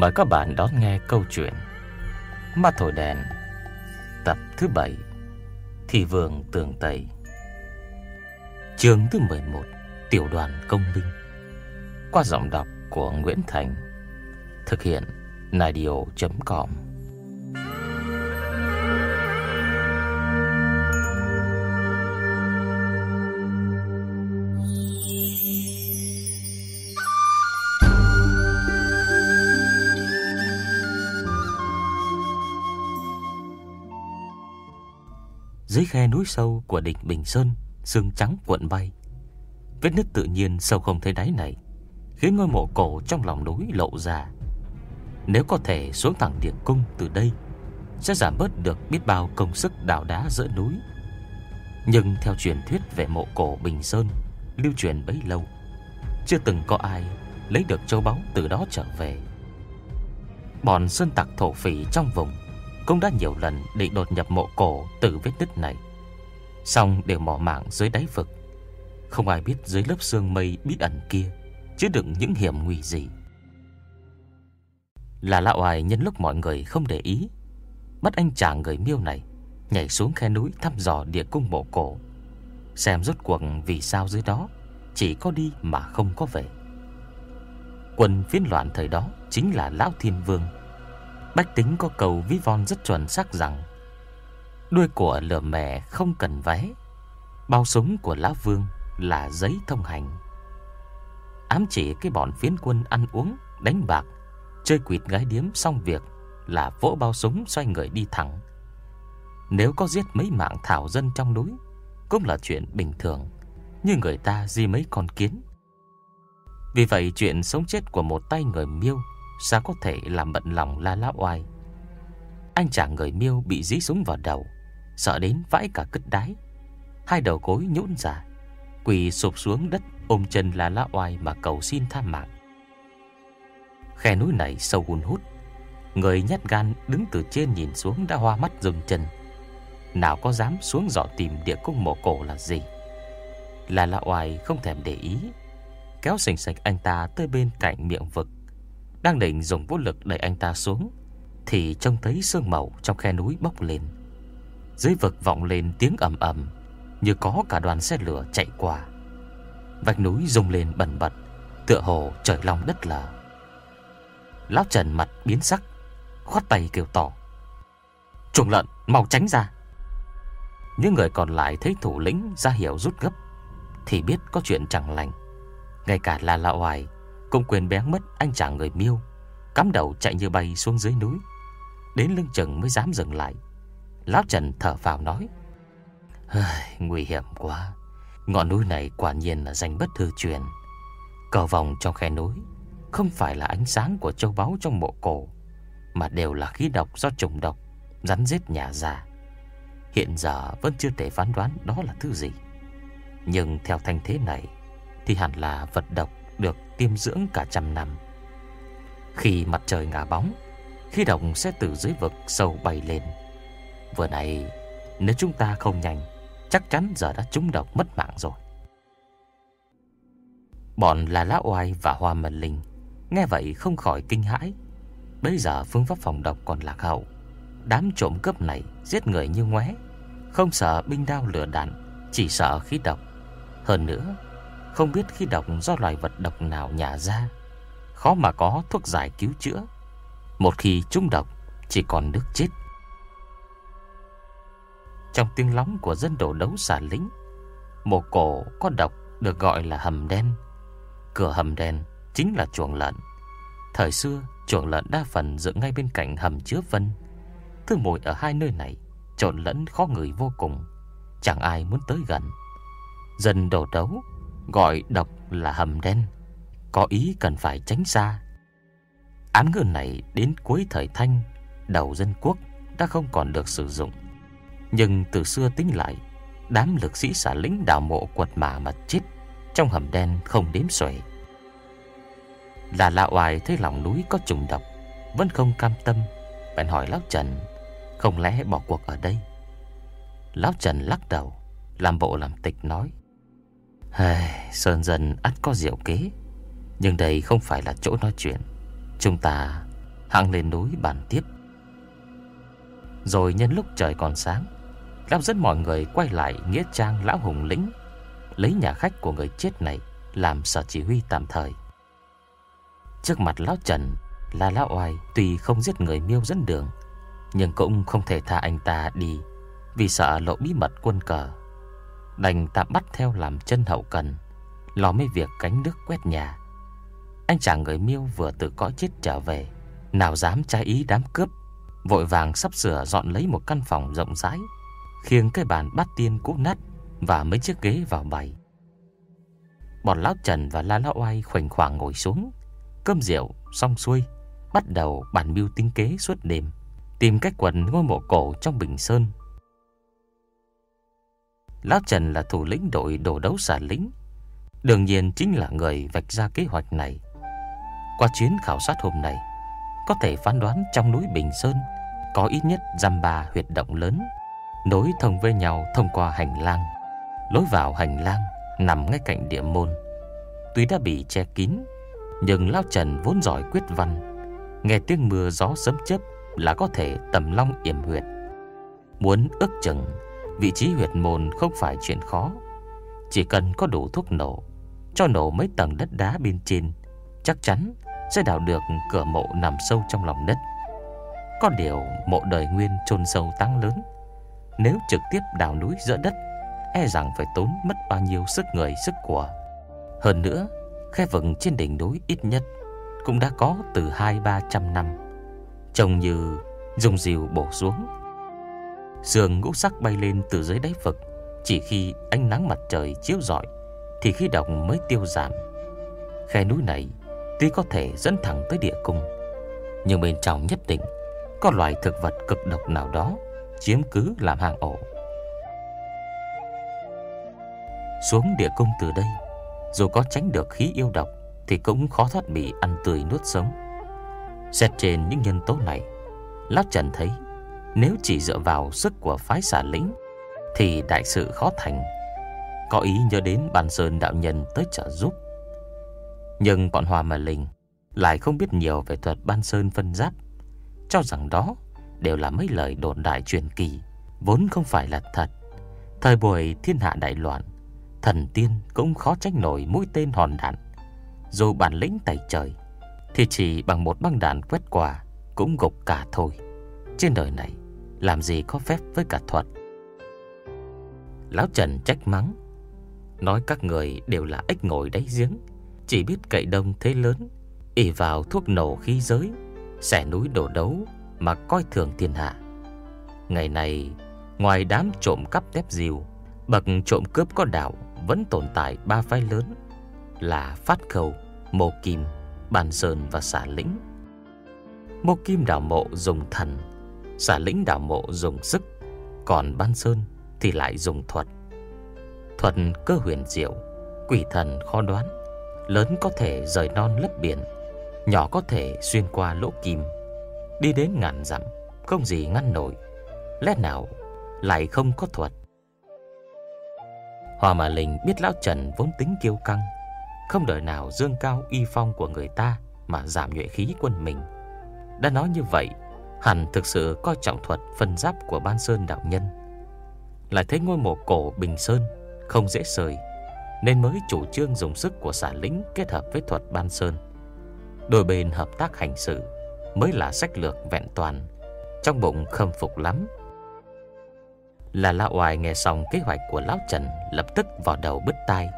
Mời các bạn đón nghe câu chuyện Ma Thổi Đèn, Tập thứ 7 Thị Vương Tường Tây Chương thứ 11 Tiểu đoàn công binh Qua giọng đọc của Nguyễn Thành, Thực hiện Nadio.com Dưới khe núi sâu của đỉnh Bình Sơn Sương trắng cuộn bay. Vết nứt tự nhiên sâu không thấy đáy này, Khiến ngôi mộ cổ trong lòng núi lộ ra. Nếu có thể xuống thẳng địa cung từ đây, Sẽ giảm bớt được biết bao công sức đào đá giữa núi. Nhưng theo truyền thuyết về mộ cổ Bình Sơn, Lưu truyền bấy lâu, Chưa từng có ai lấy được châu báu từ đó trở về. Bọn sơn tặc thổ phỉ trong vùng cũng đã nhiều lần định đột nhập mộ cổ từ vết nứt này. Xong đều mỏ mạng dưới đáy vực. Không ai biết dưới lớp sương mây bí ẩn kia chứa đựng những hiểm nguy gì. Là lão oai nhân lúc mọi người không để ý, bắt anh chàng người miêu này nhảy xuống khe núi thăm dò địa cung mộ cổ, xem rốt cuộc vì sao dưới đó chỉ có đi mà không có về. Quân phiến loạn thời đó chính là lão thiên vương Bách tính có cầu ví von rất chuẩn xác rằng Đuôi của lửa mẹ không cần vé Bao súng của Lão Vương là giấy thông hành. Ám chỉ cái bọn phiến quân ăn uống, đánh bạc Chơi quỵt gái điếm xong việc Là vỗ bao súng xoay người đi thẳng. Nếu có giết mấy mạng thảo dân trong núi Cũng là chuyện bình thường Như người ta di mấy con kiến. Vì vậy chuyện sống chết của một tay người miêu Sao có thể làm bận lòng la lá oai? Anh chàng người miêu bị dí súng vào đầu Sợ đến vãi cả cất đáy, Hai đầu gối nhũn ra Quỳ sụp xuống đất ôm chân la lá oai mà cầu xin tha mạng. Khe núi này sâu hun hút Người nhát gan đứng từ trên nhìn xuống đã hoa mắt rừng chân. Nào có dám xuống dọ tìm địa cung mộ cổ là gì? Là lạ oai không thèm để ý Kéo sình sạch anh ta tới bên cạnh miệng vực đang định dùng vũ lực đẩy anh ta xuống, Thì trông thấy sương màu trong khe núi bốc lên. Dưới vực vọng lên tiếng ầm ầm, Như có cả đoàn xe lửa chạy qua. Vách núi rung lên bẩn bật, Tựa hồ trời long đất lở. Lão Trần mặt biến sắc, Khoát tay kêu tỏ Chuồng lợn, mau tránh ra! Những người còn lại thấy thủ lĩnh ra hiểu rút gấp, Thì biết có chuyện chẳng lành. Ngay cả là lão hoài cũng quyền bén mất, anh chàng người miêu. Cắm đầu chạy như bay xuống dưới núi. Đến lưng chừng mới dám dừng lại. Lão Trần thở vào nói Nguy hiểm quá. Ngọn núi này quả nhiên là danh bất thư truyền. Cờ vòng trong khe núi Không phải là ánh sáng của châu báu trong mộ cổ, Mà đều là khí độc do trùng độc, Rắn giết nhà già. Hiện giờ vẫn chưa thể phán đoán đó là thứ gì. Nhưng theo thanh thế này Thì hẳn là vật độc được tiêm dưỡng cả trăm năm. Khi mặt trời ngả bóng, khí độc sẽ từ dưới vực sâu bay lên. Vừa này, nếu chúng ta không nhanh, chắc chắn giờ đã trúng độc mất mạng rồi. Bọn là Lá Oai và Hoa Mần Linh nghe vậy không khỏi kinh hãi. Bây giờ phương pháp phòng độc còn lạc hậu. Đám trộm cướp này giết người như ngoé, không sợ binh đao lửa đạn, chỉ sợ khí độc. Hơn nữa, không biết khi độc do loài vật độc nào nhả ra, Khó mà có thuốc giải cứu chữa. Một khi trúng độc, Chỉ còn nước chết. Trong tiếng lóng của dân đổ đấu xả lính, Một cổ có độc được gọi là hầm đen. Cửa hầm đen chính là chuồng lợn. Thời xưa, chuồng lợn đa phần dựng ngay bên cạnh hầm chứa vân. Thứ mùi ở hai nơi này, Trộn lẫn khó ngửi vô cùng. Chẳng ai muốn tới gần. Dân đổ đấu Gọi độc là hầm đen. Có ý cần phải tránh xa. Án ngữ này đến cuối thời Thanh, Đầu dân quốc đã không còn được sử dụng. Nhưng từ xưa tính lại, Đám lực sĩ xả lính đào mộ quật mả mà chết, Trong hầm đen không đếm xuể. Là lạ hoài thấy lòng núi có trùng độc, Vẫn không cam tâm, Bèn hỏi Lão Trần, Không lẽ bỏ cuộc ở đây? Lão Trần lắc đầu, Làm bộ làm tịch nói Hây, Sơn dần ắt có diệu kế. Nhưng đây không phải là chỗ nói chuyện. Chúng ta Hạng lên núi bàn tiếp. Rồi nhân lúc trời còn sáng Lão dẫn mọi người quay lại Nghĩa trang Lão Hùng Lĩnh Lấy nhà khách của người chết này Làm sở chỉ huy tạm thời. Trước mặt Lão Trần Là Lão Oai Tuy không giết người miêu dẫn đường Nhưng cũng không thể tha anh ta đi Vì sợ lộ bí mật quân cờ. Đành tạm bắt theo làm chân hậu cần, Lo mấy việc cánh nước quét nhà. Anh chàng người miêu vừa từ cõi chết trở về, Nào dám trái ý đám cướp. Vội vàng sắp sửa dọn lấy một căn phòng rộng rãi, Khiêng cái bàn bát tiên cũ nát Và mấy chiếc ghế vào bày Bọn lão Trần và La Lão Oai khoảnh khoảng ngồi xuống, Cơm rượu xong xuôi, Bắt đầu bàn mưu tính kế suốt đêm, Tìm cách quần ngôi mộ cổ trong Bình Sơn Lão Trần là thủ lĩnh đội đồ đấu xả lính. Đương nhiên chính là người vạch ra kế hoạch này. Qua chuyến khảo sát hôm nay, Có thể phán đoán trong núi Bình Sơn Có ít nhất dăm ba huyệt động lớn, Nối thông với nhau thông qua hành lang. Lối vào hành lang Nằm ngay cạnh địa môn. Tuy đã bị che kín, Nhưng Lão Trần vốn giỏi quyết văn, Nghe tiếng mưa gió sớm chớp Là có thể tầm long yểm huyệt. Muốn ước chừng Vị trí huyệt môn không phải chuyện khó. Chỉ cần có đủ thuốc nổ, Cho nổ mấy tầng đất đá bên trên, Chắc chắn sẽ đào được cửa mộ nằm sâu trong lòng đất. Có điều mộ đời nguyên chôn sâu tăng lớn. Nếu trực tiếp đào núi giữa đất E rằng phải tốn mất bao nhiêu sức người, sức của. Hơn nữa, Khe vực trên đỉnh núi ít nhất Cũng đã có từ hai ba trăm năm. Trông như dùng rìu bổ xuống. Sương ngũ sắc bay lên từ dưới đáy vực. Chỉ khi ánh nắng mặt trời chiếu rọi, Thì khí độc mới tiêu giảm. Khe núi này Tuy có thể dẫn thẳng tới địa cung, Nhưng bên trong nhất định Có loài thực vật cực độc nào đó Chiếm cứ làm hàng ổ. Xuống địa cung từ đây, Dù có tránh được khí yêu độc, Thì cũng khó thoát bị ăn tươi nuốt sống. Xét trên những nhân tố này, Lát Trần thấy nếu chỉ dựa vào sức của phái xả lĩnh, Thì đại sự khó thành. Có ý nhớ đến bàn sơn đạo nhân tới trợ giúp. Nhưng bọn Hòa mà Linh Lại không biết nhiều về thuật ban sơn phân giáp. Cho rằng đó Đều là mấy lời đồn đại truyền kỳ, Vốn không phải là thật. Thời buổi thiên hạ đại loạn, Thần tiên cũng khó tránh nổi mũi tên hòn đạn. Dù bản lĩnh tẩy trời, Thì chỉ bằng một băng đạn quét qua Cũng gục cả thôi. Trên đời này làm gì có phép với cả thuật. Lão Trần trách mắng. Nói các người đều là ếch ngồi đáy giếng. Chỉ biết cậy đông thế lớn. Ỉ vào thuốc nổ khí giới. Xẻ núi đổ đấu Mà coi thường thiên hạ. Ngày này Ngoài đám trộm cắp tép diều Bậc trộm cướp có đạo Vẫn tồn tại ba phái lớn Là Phát Khẩu, Mô Kim, Bàn Sơn và Xả Lĩnh. Mô Kim đảo mộ dùng thần Xả lĩnh đảo mộ dùng sức, Còn Ban Sơn thì lại dùng thuật. Thuật cơ huyền diệu, Quỷ thần khó đoán, Lớn có thể rời non lấp biển, Nhỏ có thể xuyên qua lỗ kim. Đi đến ngàn dặm, Không gì ngăn nổi, Lẽ nào lại không có thuật? Hòa Mà Linh biết Lão Trần vốn tính kiêu căng, Không đợi nào dương cao uy phong của người ta Mà giảm nhuệ khí quân mình. Đã nói như vậy Hẳn thực sự coi trọng thuật phân giáp của Ban Sơn đạo nhân. Lại thấy ngôi mộ cổ Bình Sơn Không dễ sời, Nên mới chủ trương dùng sức của xã lĩnh Kết hợp với thuật Ban Sơn. Đôi bên hợp tác hành sự Mới là sách lược vẹn toàn, Trong bụng khâm phục lắm. Là lão oai nghe xong kế hoạch của lão Trần Lập tức vào đầu bứt tai.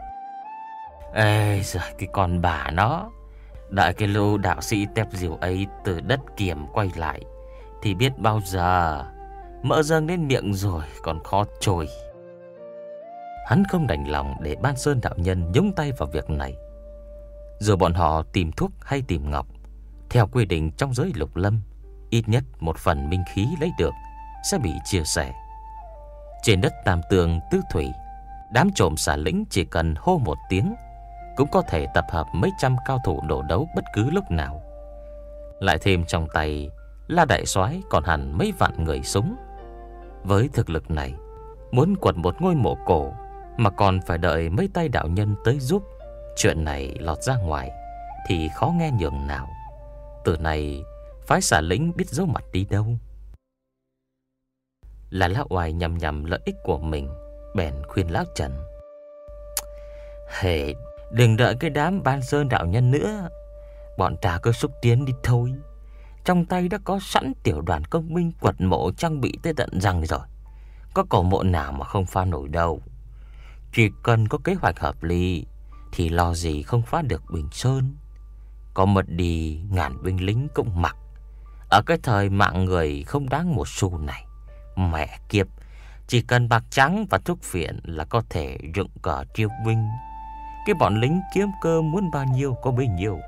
Ê giời, cái con bà nó, Đợi cái lô đạo sĩ tép diều ấy từ đất kiểm quay lại thì biết bao giờ. Mỡ dâng lên miệng rồi còn khó trôi Hắn không đành lòng để Ban Sơn đạo nhân nhúng tay vào việc này. Giờ bọn họ tìm thuốc hay tìm ngọc. Theo quy định trong giới lục lâm, Ít nhất một phần minh khí lấy được Sẽ bị chia sẻ. Trên đất Tam Tường, Tứ Thủy, Đám trộm xả lĩnh chỉ cần hô một tiếng Cũng có thể tập hợp mấy trăm cao thủ đổ đấu bất cứ lúc nào. Lại thêm trong tay La Đại soái còn hẳn mấy vạn người súng. Với thực lực này, Muốn quật một ngôi mộ cổ Mà còn phải đợi mấy tay đạo nhân tới giúp, Chuyện này lọt ra ngoài Thì khó nghe nhường nào. Từ này Phái xả lĩnh biết giấu mặt đi đâu. Là lão oai nhằm nhằm lợi ích của mình, Bèn khuyên lão Trần. Hề, đừng đợi cái đám ban sơn đạo nhân nữa. Bọn ta cứ xúc tiến đi thôi. Trong tay đã có sẵn tiểu đoàn công binh quật mộ trang bị tới tận răng rồi. Có cổ mộ nào mà không phá nổi đâu. Chỉ cần có kế hoạch hợp lý, Thì lo gì không phá được Bình Sơn. Có mật đi ngàn binh lính cũng mặc. Ở cái thời mạng người không đáng một xu này, Mẹ kiếp, Chỉ cần bạc trắng và thuốc phiện là có thể dựng cờ triêu binh. Cái bọn lính kiếm cơ muốn bao nhiêu có bấy nhiêu.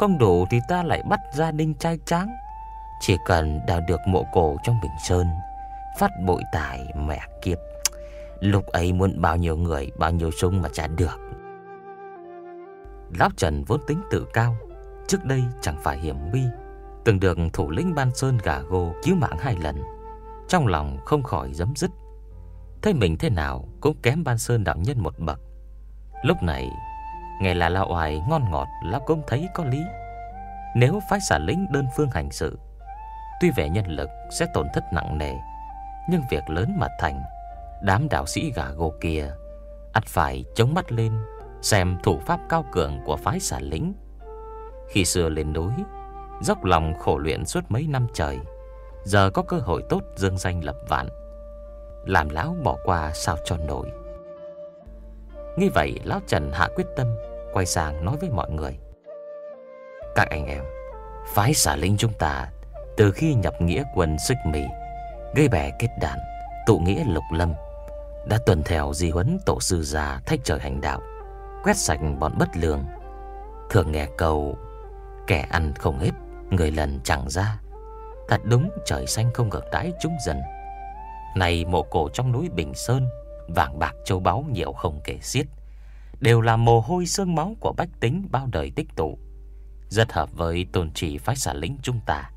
Không đủ thì ta lại bắt gia đình trai tráng. Chỉ cần đào được mộ cổ trong Bình Sơn, Phát bội tài mẹ kiếp. Lúc ấy muốn bao nhiêu người, Bao nhiêu sung mà trả được. Lão Trần vốn tính tự cao, Trước đây chẳng phải hiểm nguy. Từng được thủ lĩnh Ban Sơn gà gô cứu mạng hai lần, Trong lòng không khỏi giấm dứt. Thấy mình thế nào cũng kém Ban Sơn đạo nhân một bậc. Lúc này Nghe là lão oai ngon ngọt, Lão cũng thấy có lý. Nếu phái xả lính đơn phương hành sự, Tuy về nhân lực sẽ tổn thất nặng nề, Nhưng việc lớn mà thành, Đám đạo sĩ gà gô kia, ắt phải chống mắt lên, Xem thủ pháp cao cường của phái xả lính. Khi xưa lên núi, Dốc lòng khổ luyện suốt mấy năm trời, Giờ có cơ hội tốt dương danh lập vạn, Làm lão bỏ qua sao cho nổi. Nghĩ vậy, lão Trần hạ quyết tâm Quay sang nói với mọi người. Các anh em, Phái xả linh chúng ta Từ khi nhập nghĩa quân xích mì, Gây bè kết đàn, Tụ nghĩa lục lâm, Đã tuần theo di huấn tổ sư già thách trời hành đạo, Quét sạch bọn bất lương. Thường nghe câu, Kẻ ăn không hết, Người lần chẳng ra. Thật đúng, trời xanh không ngược đãi chúng dần Này mộ cổ trong núi Bình Sơn, Vàng bạc châu báu nhiều không kể xiết. Đều là mồ hôi xương máu của bách tính bao đời tích tụ. Rất hợp với tôn trì phái xả lĩnh chúng ta.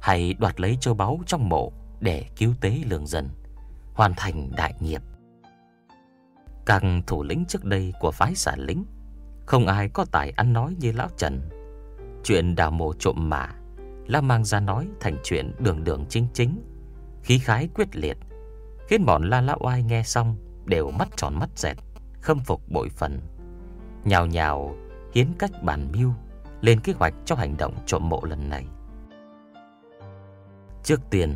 Hãy đoạt lấy châu báu trong mộ Để cứu tế lương dân Hoàn thành đại nghiệp. Các thủ lĩnh trước đây của phái xả lĩnh, Không ai có tài ăn nói như Lão Trần. Chuyện đào mộ trộm mả Lão mang ra nói thành chuyện đường đường chính chính Khí khái quyết liệt Khiến bọn la lão oai nghe xong Đều mắt tròn mắt dẹt. Khâm phục bội phần Nhào nhào hiến cách bàn mưu Lên kế hoạch cho hành động trộm mộ lần này. Trước tiên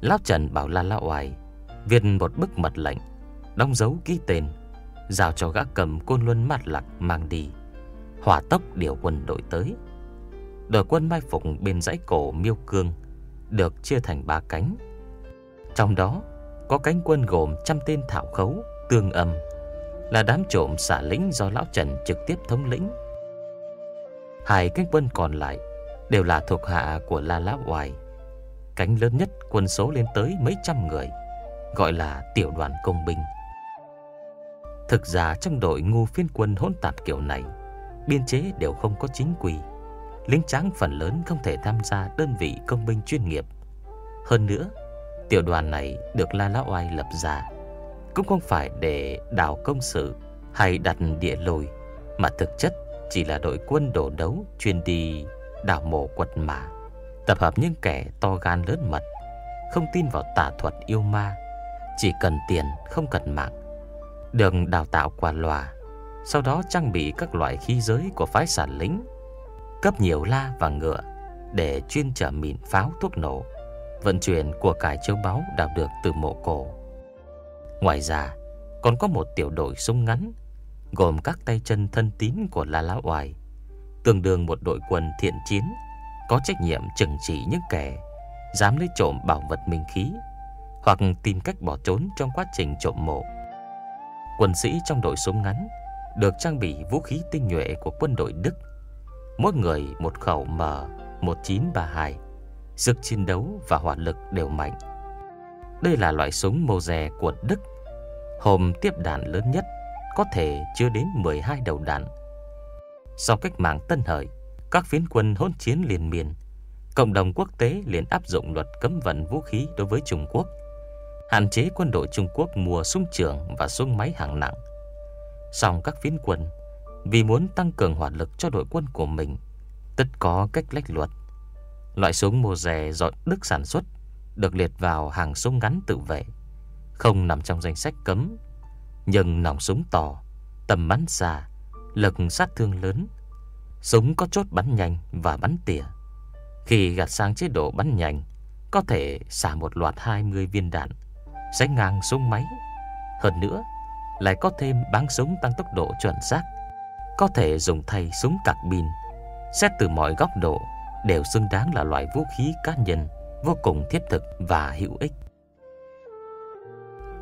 Lão Trần bảo la lão oai Viết một bức mật lệnh Đóng dấu ký tên Giao cho gã cầm côn luân mát lạc mang đi Hỏa tốc điều quân đội tới. Đội quân mai phục bên dãy cổ miêu cương Được chia thành ba cánh. Trong đó có cánh quân gồm trăm tên thảo khấu, tương âm, là đám trộm xả lính do Lão Trần trực tiếp thống lĩnh. Hai cánh quân còn lại đều là thuộc hạ của La Lão Hoài. Cánh lớn nhất quân số lên tới mấy trăm người, gọi là tiểu đoàn công binh. Thực ra trong đội ngu phiên quân hỗn tạp kiểu này, biên chế đều không có chính quy. Lính tráng phần lớn không thể tham gia đơn vị công binh chuyên nghiệp. Hơn nữa, Tiểu đoàn này được La Lão Oai lập ra cũng không phải để đào công sự Hay đặt địa lồi Mà thực chất chỉ là đội quân đổ đấu Chuyên đi đào mộ quật mã, Tập hợp những kẻ to gan lớn mật, Không tin vào tà thuật yêu ma, Chỉ cần tiền không cần mạng, Được đào tạo qua loà Sau đó trang bị các loại khí giới của phái sản lính, Cấp nhiều la và ngựa Để chuyên trở mìn pháo thuốc nổ, vận chuyển của cải châu báu đào được từ mộ cổ. Ngoài ra, còn có một tiểu đội súng ngắn, gồm các tay chân thân tín của La Lão Oai, tương đương một đội quân thiện chiến, có trách nhiệm trừng trị những kẻ dám lấy trộm bảo vật minh khí hoặc tìm cách bỏ trốn trong quá trình trộm mộ. Quân sĩ trong đội súng ngắn được trang bị vũ khí tinh nhuệ của quân đội Đức, mỗi người một khẩu M1932 sức chiến đấu và hỏa lực đều mạnh. Đây là loại súng mô rè của Đức, Hôm tiếp đạn lớn nhất, có thể chứa đến 12 đầu đạn. Sau cách mạng Tân Hợi, các phiến quân hỗn chiến liền miền cộng đồng quốc tế liền áp dụng luật cấm vận vũ khí đối với Trung Quốc, hạn chế quân đội Trung Quốc mua súng trường và súng máy hạng nặng. Song các phiến quân vì muốn tăng cường hỏa lực cho đội quân của mình, tất có cách lách luật Loại súng mô rẻ do Đức sản xuất Được liệt vào hàng súng ngắn tự vệ không nằm trong danh sách cấm. Nhưng nòng súng to, Tầm bắn xa, Lực sát thương lớn. Súng có chốt bắn nhanh và bắn tỉa. Khi gạt sang chế độ bắn nhanh, Có thể xả một loạt 20 viên đạn Sánh ngang súng máy. Hơn nữa, Lại có thêm bắn súng tăng tốc độ chuẩn xác. Có thể dùng thay súng cạc pin Xét từ mọi góc độ Đều xứng đáng là loại vũ khí cá nhân Vô cùng thiết thực và hữu ích.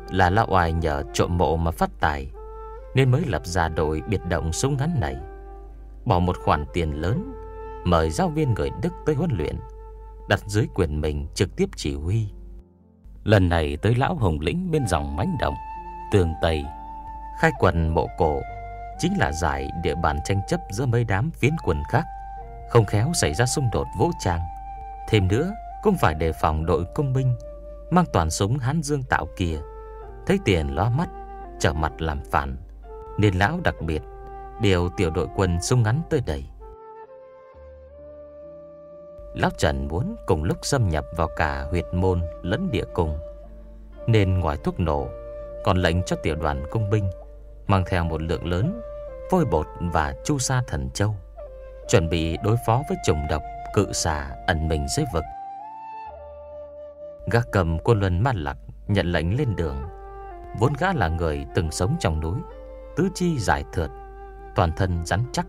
Là lão oai nhờ trộm mộ mà phát tài, Nên mới lập ra đội biệt động súng ngắn này. Bỏ một khoản tiền lớn, Mời giáo viên người Đức tới huấn luyện, Đặt dưới quyền mình trực tiếp chỉ huy. Lần này tới lão hồng lĩnh bên dòng mánh động Tường Tây, Khai quần mộ cổ, Chính là giải địa bàn tranh chấp giữa mấy đám phiến quần khác, Không khéo xảy ra xung đột vũ trang. Thêm nữa, cũng phải đề phòng đội công binh, Mang toàn súng hán dương tạo kia Thấy tiền ló mắt, Trở mặt làm phản. Nên lão đặc biệt, Điều tiểu đội quân sung ngắn tới đây. Lão Trần muốn cùng lúc xâm nhập vào cả huyệt môn lẫn địa cung, Nên ngoài thuốc nổ, Còn lệnh cho tiểu đoàn công binh Mang theo một lượng lớn Vôi bột và chu sa thần châu, Chuẩn bị đối phó với trùng độc Cự xà ẩn mình dưới vực. Gác cầm quân luân mát lạc Nhận lệnh lên đường. Vốn gã là người từng sống trong núi, Tứ chi dài thượt, Toàn thân rắn chắc,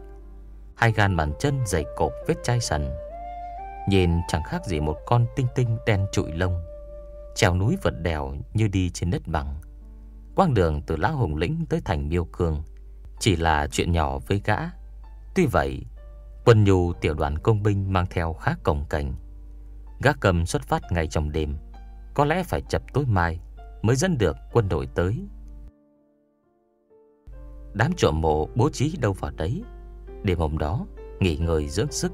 Hai gan bàn chân dày cộp vết chai sần. Nhìn chẳng khác gì một con tinh tinh đen trụi lông, Trèo núi vượt đèo như đi trên đất bằng. Quang đường từ Lão Hùng Lĩnh tới thành Miêu Cương Chỉ là chuyện nhỏ với gã. Tuy vậy, Quân nhu tiểu đoàn công binh mang theo khá cồng cảnh Gã cầm xuất phát ngay trong đêm, Có lẽ phải chập tối mai. Mới dẫn được quân đội tới. Đám trộm mộ bố trí đâu vào đấy. Đêm hôm đó, Nghỉ ngơi dưỡng sức.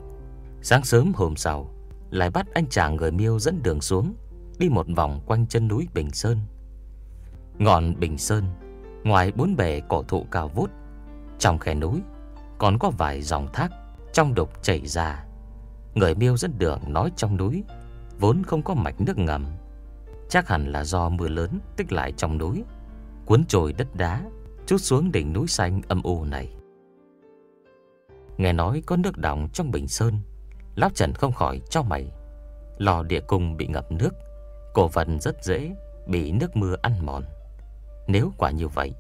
Sáng sớm hôm sau, Lại bắt anh chàng người miêu dẫn đường xuống, Đi một vòng quanh chân núi Bình Sơn. Ngọn Bình Sơn, Ngoài bốn bề cổ thụ cao vút, Trong khe núi Còn có vài dòng thác Trong đục chảy ra. Người miêu dẫn đường nói trong núi Vốn không có mạch nước ngầm. Chắc hẳn là do mưa lớn tích lại trong núi. Cuốn trôi đất đá, Chút xuống đỉnh núi xanh âm u này. Nghe nói có nước đọng trong Bình Sơn. Lão Trần không khỏi cho mày. Lò địa cung bị ngập nước. Cổ phần rất dễ bị nước mưa ăn mòn. Nếu quả như vậy,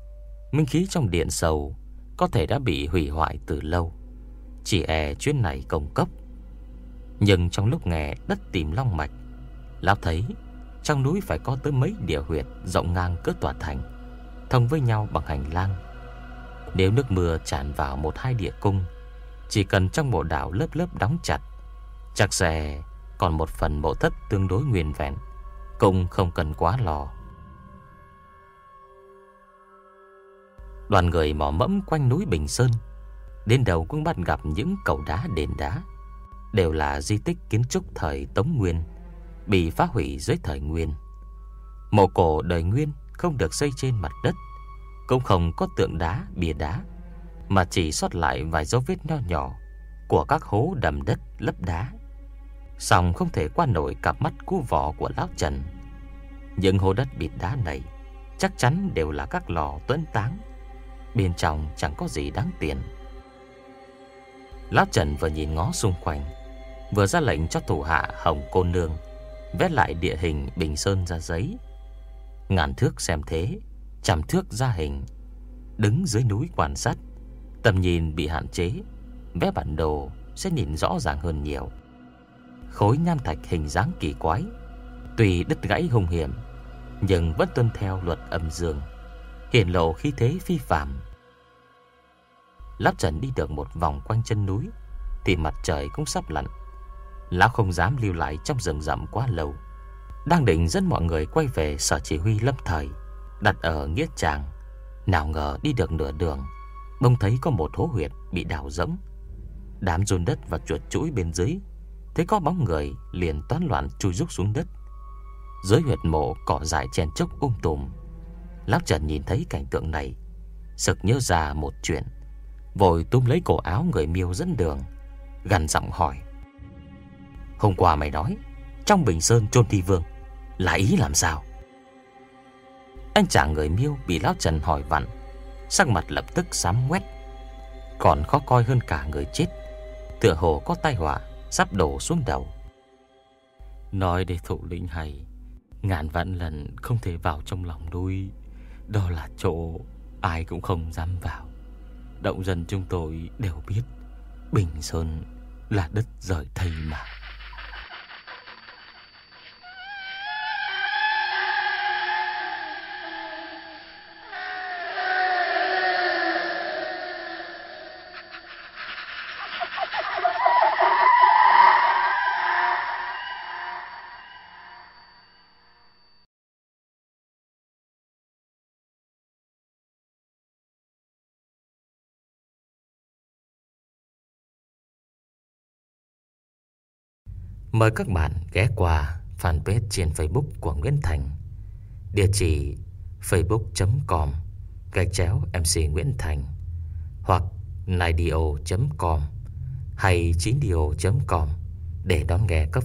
Minh khí trong điện sầu Có thể đã bị hủy hoại từ lâu. Chỉ e chuyến này công cấp. Nhưng trong lúc nghe đất tìm long mạch, Lão thấy trong núi phải có tới mấy địa huyệt Rộng ngang cỡ tòa thành, Thông với nhau bằng hành lang. Nếu nước mưa tràn vào một hai địa cung, Chỉ cần trong bộ đảo lớp lớp đóng chặt, Chắc sẽ còn một phần mộ thất tương đối nguyên vẹn, Cũng không cần quá lo. Đoàn người mò mẫm quanh núi Bình Sơn, Đến đầu cũng bắt gặp những cầu đá đền đá, Đều là di tích kiến trúc thời Tống Nguyên. Bị phá hủy dưới thời Nguyên. Mộ cổ đời Nguyên không được xây trên mặt đất Cũng không có tượng đá, bìa đá Mà chỉ sót lại vài dấu vết nho nhỏ Của các hố đầm đất lấp đá. Song không thể qua nổi cặp mắt cú vỏ của Lão Trần. Những hố đất bịt đá này Chắc chắn đều là các lò tuấn táng Bên trong chẳng có gì đáng tiền. Lão Trần vừa nhìn ngó xung quanh Vừa ra lệnh cho thủ hạ Hồng Cô Nương Vét lại địa hình Bình Sơn ra giấy. Ngàn thước xem thế, Trăm thước ra hình. Đứng dưới núi quan sát, Tầm nhìn bị hạn chế, Vẽ bản đồ sẽ nhìn rõ ràng hơn nhiều. Khối nham thạch hình dáng kỳ quái, Tuy đứt gãy hung hiểm, Nhưng vẫn tuân theo luật âm dương, Hiển lộ khí thế phi phàm. Lắp trần đi được một vòng quanh chân núi, Thì mặt trời cũng sắp lặn. Lão không dám lưu lại trong rừng rậm quá lâu. Đang định dẫn mọi người quay về sở chỉ huy lâm thời, Đặt ở Nghĩa Tràng, Nào ngờ đi được nửa đường Bông thấy có một hố huyệt bị đào rỗng. Đám run đất và chuột chuỗi bên dưới, Thấy có bóng người liền toán loạn chui rúc xuống đất. Dưới huyệt mộ cỏ dại chen chốc um tùm. Lão Trần nhìn thấy cảnh tượng này, Sực nhớ ra một chuyện, Vội túm lấy cổ áo người miêu dẫn đường Gần giọng hỏi. Hôm qua mày nói, Trong Bình Sơn chôn thi vương, Là ý làm sao? Anh chàng người miêu bị Lão Trần hỏi vặn, Sắc mặt lập tức xám quét, Còn khó coi hơn cả người chết, Tựa hồ có tai họa Sắp đổ xuống đầu. Nói để thủ lĩnh hay, Ngàn vạn lần không thể vào trong lòng núi Đó là chỗ Ai cũng không dám vào. Động dân chúng tôi đều biết, Bình Sơn là đất rời thầy mà. Mời các bạn ghé qua fanpage trên Facebook của Nguyễn Thành. Địa chỉ facebook.com gạch chéo MC Nguyễn Thành, Hoặc nidio.com hay 9dio.com để đón nghe các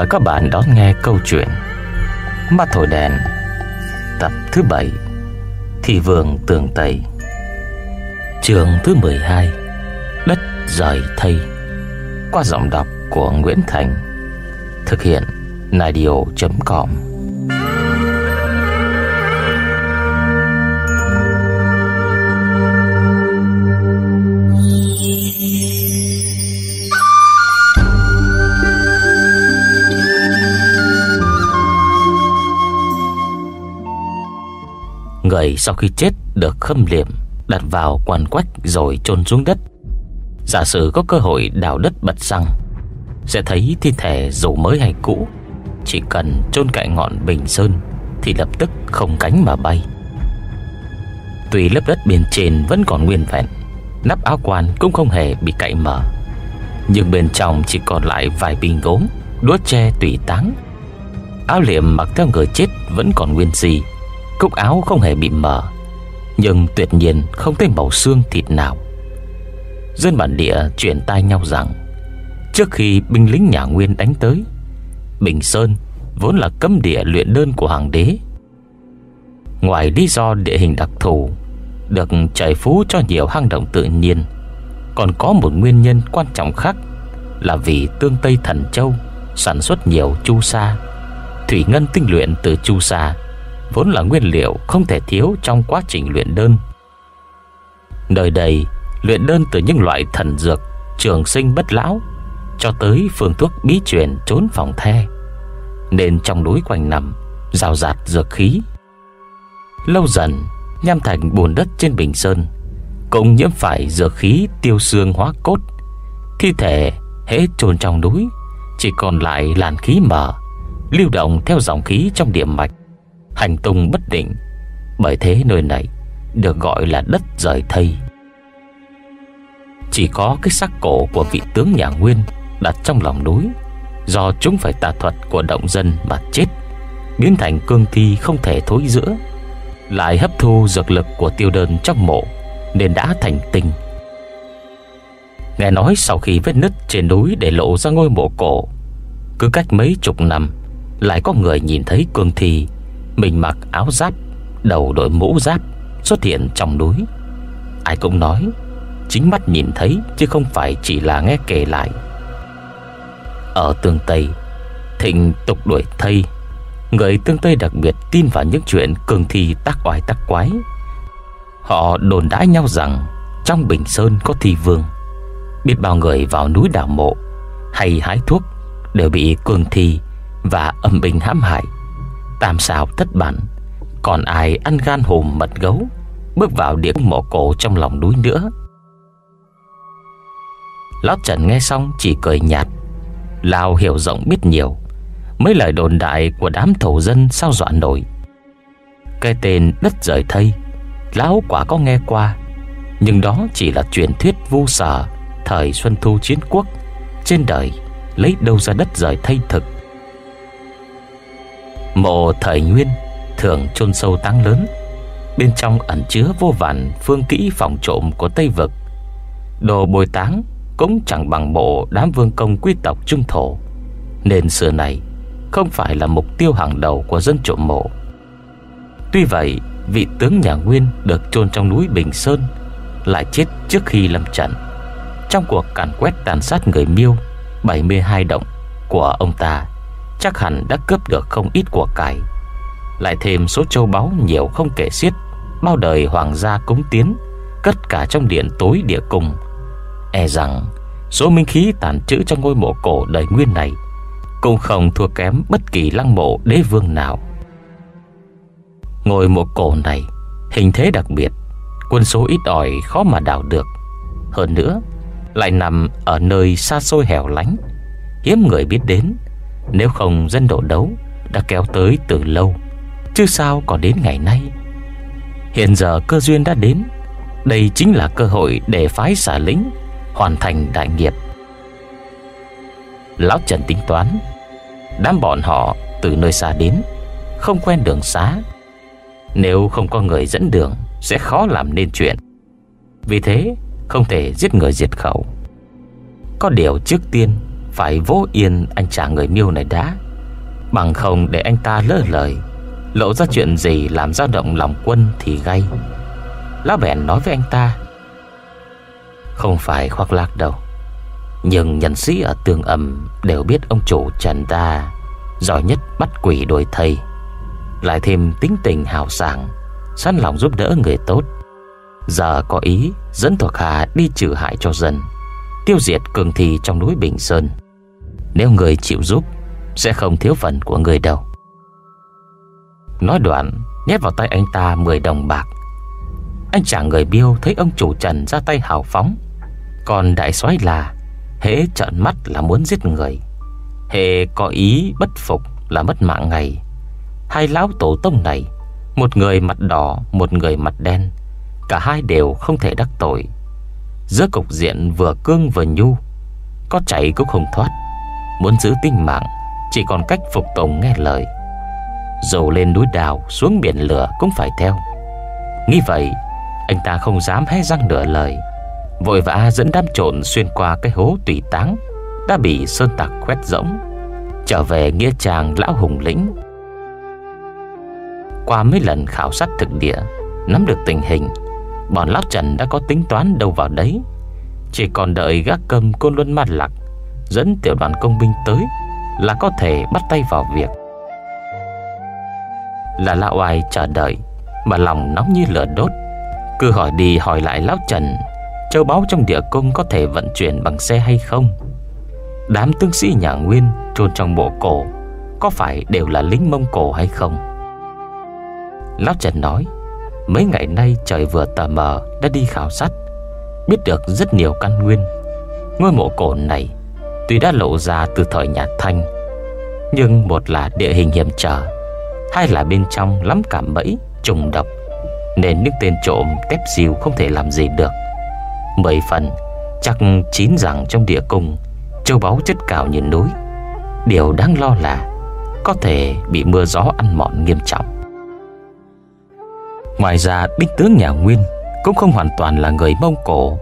Mời các bạn đón nghe câu chuyện Mắt thổi đèn, Tập thứ 7 Thị vườn tường Tây. Trường thứ 12 Đất rời thây, Qua giọng đọc của Nguyễn Thành, Thực hiện Nadio.com Người sau khi chết được khâm liệm, Đặt vào quan quách rồi chôn xuống đất. Giả sử có cơ hội đào đất bật xăng, Sẽ thấy thi thể dù mới hay cũ, Chỉ cần chôn cạnh ngọn bình sơn Thì lập tức không cánh mà bay. Tuy lớp đất bên trên vẫn còn nguyên vẹn, Nắp áo quan cũng không hề bị cậy mở, Nhưng bên trong chỉ còn lại vài bình gốm, Đũa tre tùy táng. Áo liệm mặc theo người chết vẫn còn nguyên gì Cúc áo không hề bị mở Nhưng tuyệt nhiên không thấy màu xương thịt nào. Dân bản địa chuyển tai nhau rằng, Trước khi binh lính nhà Nguyên đánh tới, Bình Sơn vốn là cấm địa luyện đơn của hoàng đế. Ngoài lý do địa hình đặc thù, Được trời phú cho nhiều hang động tự nhiên, Còn có một nguyên nhân quan trọng khác Là vì tương Tây Thần Châu Sản xuất nhiều chu sa, Thủy ngân tinh luyện từ chu sa vốn là nguyên liệu không thể thiếu trong quá trình luyện đơn. Nơi đây luyện đơn từ những loại thần dược trường sinh bất lão cho tới phương thuốc bí truyền trốn phòng the, nên trong núi quanh nằm rào rạt dược khí. Lâu dần, nham thành bùn đất trên Bình Sơn cũng nhiễm phải dược khí tiêu xương hóa cốt. Thi thể hễ chôn trong núi chỉ còn lại làn khí mờ lưu động theo dòng khí trong địa mạch hành tung bất định. Bởi thế nơi này được gọi là đất rời thây. Chỉ có cái xác cổ của vị tướng nhà Nguyên đặt trong lòng núi, Do chúng phải tà thuật của động dân mà chết, Biến thành cương thi không thể thối giữa, Lại hấp thu dược lực của tiêu đơn trong mộ, Nên đã thành tinh Nghe nói sau khi vết nứt trên núi để lộ ra ngôi mộ cổ, Cứ cách mấy chục năm, Lại có người nhìn thấy cương thi mình mặc áo giáp, Đầu đội mũ giáp Xuất hiện trong núi. Ai cũng nói, Chính mắt nhìn thấy chứ không phải chỉ là nghe kể lại. Ở tương Tây, Thịnh tục đuổi thây Người tương Tây đặc biệt tin vào những chuyện cường thi tác oai tác quái. Họ đồn đãi nhau rằng Trong Bình Sơn có thi vương. Biết bao người vào núi đảo mộ, Hay hái thuốc Đều bị cường thi Và âm binh hãm hại. Tam sao thất bản Còn ai ăn gan hùm mật gấu, Bước vào địa mộ cổ trong lòng núi nữa. Lão Trần nghe xong chỉ cười nhạt. Lào hiểu rộng biết nhiều. Mấy lời đồn đại của đám thổ dân sao dọa nổi. Cái tên đất rời thây, Lão quả có nghe qua. Nhưng đó chỉ là truyền thuyết vu sở Thời Xuân Thu Chiến Quốc. Trên đời, lấy đâu ra đất rời thây thực? Mộ thời Nguyên Thường chôn sâu tăng lớn. Bên trong ẩn chứa vô vàn phương kỹ phòng trộm của Tây Vực. Đồ bồi táng cũng chẳng bằng bộ đám vương công quý tộc trung thổ. Nên xưa này, không phải là mục tiêu hàng đầu của dân trộm mộ. Tuy vậy, vị tướng nhà Nguyên được chôn trong núi Bình Sơn, Lại chết trước khi lâm trận. Trong cuộc càn quét tàn sát người miêu 72 động của ông ta Chắc hẳn đã cướp được không ít của cải. Lại thêm số châu báu nhiều không kể xiết, Bao đời hoàng gia cúng tiến, Cất cả trong điện tối địa cung. E rằng, số minh khí tàn trữ trong ngôi mộ cổ đời nguyên này Cũng không thua kém bất kỳ lăng mộ đế vương nào. Ngôi mộ cổ này, Hình thế đặc biệt, Quân số ít ỏi khó mà đào được. Hơn nữa, Lại nằm ở nơi xa xôi hẻo lánh, Hiếm người biết đến nếu không dân độ đấu Đã kéo tới từ lâu, Chứ sao còn đến ngày nay? Hiện giờ cơ duyên đã đến, Đây chính là cơ hội để phái xả lính Hoàn thành đại nghiệp. Lão Trần tính toán, Đám bọn họ từ nơi xa đến, Không quen đường xá. Nếu không có người dẫn đường, Sẽ khó làm nên chuyện. Vì thế, không thể giết người diệt khẩu. Có điều trước tiên phải vỗ yên anh chàng người miêu này đã. Bằng không để anh ta lỡ lời, Lộ ra chuyện gì làm dao động lòng quân thì gay. Lão bèn nói với anh ta, Không phải khoác lác đâu, Nhưng nhân sĩ ở tường âm Đều biết ông chủ Trần ta Giỏi nhất bắt quỷ đuổi thầy, Lại thêm tính tình hào sảng, Sẵn lòng giúp đỡ người tốt. Giờ có ý dẫn thuộc hạ đi trừ hại cho dân, Tiêu diệt cường thi trong núi Bình Sơn. Nếu người chịu giúp, Sẽ không thiếu phần của người đâu Nói đoạn, Nhét vào tay anh ta 10 đồng bạc. Anh chàng người biêu Thấy ông chủ Trần ra tay hào phóng. Còn đại soái là Hễ trợn mắt là muốn giết người. Hề có ý bất phục Là mất mạng ngày Hai lão tổ tông này, Một người mặt đỏ, Một người mặt đen, Cả hai đều không thể đắc tội. Giữa cục diện vừa cương vừa nhu, Có chạy cũng không thoát. Muốn giữ tinh mạng, Chỉ còn cách phục tùng nghe lời. Dầu lên núi đào, xuống biển lửa cũng phải theo. Nghĩ vậy, Anh ta không dám hé răng nửa lời. Vội vã dẫn đám trộn xuyên qua cái hố tùy táng, Đã bị sơn tặc khoét rỗng, Trở về Nghĩa Trang Lão Hùng Lĩnh. Qua mấy lần khảo sát thực địa, Nắm được tình hình, Bọn Lão Trần đã có tính toán đâu vào đấy. Chỉ còn đợi gác cầm côn luân mặt lạc Dẫn tiểu đoàn công binh tới Là có thể bắt tay vào việc. Là lão oai chờ đợi, Mà lòng nóng như lửa đốt. Cứ hỏi đi hỏi lại lão Trần, Châu báu trong địa cung có thể vận chuyển bằng xe hay không? Đám tướng sĩ nhà Nguyên chôn trong bộ cổ, Có phải đều là lính Mông Cổ hay không? Lão Trần nói, Mấy ngày nay trời vừa tờ mờ, Đã đi khảo sát, Biết được rất nhiều căn nguyên. Ngôi mộ cổ này Tuy đã lộ ra từ thời nhà Thanh, Nhưng một là địa hình hiểm trở, Hai là bên trong lắm cảm bẫy Trùng độc, Nên những tên trộm tép diêu không thể làm gì được. Mười phần, Chắc chín rằng trong địa cung, Châu báu chất cao như núi. Điều đáng lo là Có thể bị mưa gió ăn mòn nghiêm trọng. Ngoài ra, binh tướng nhà Nguyên Cũng không hoàn toàn là người Mông Cổ.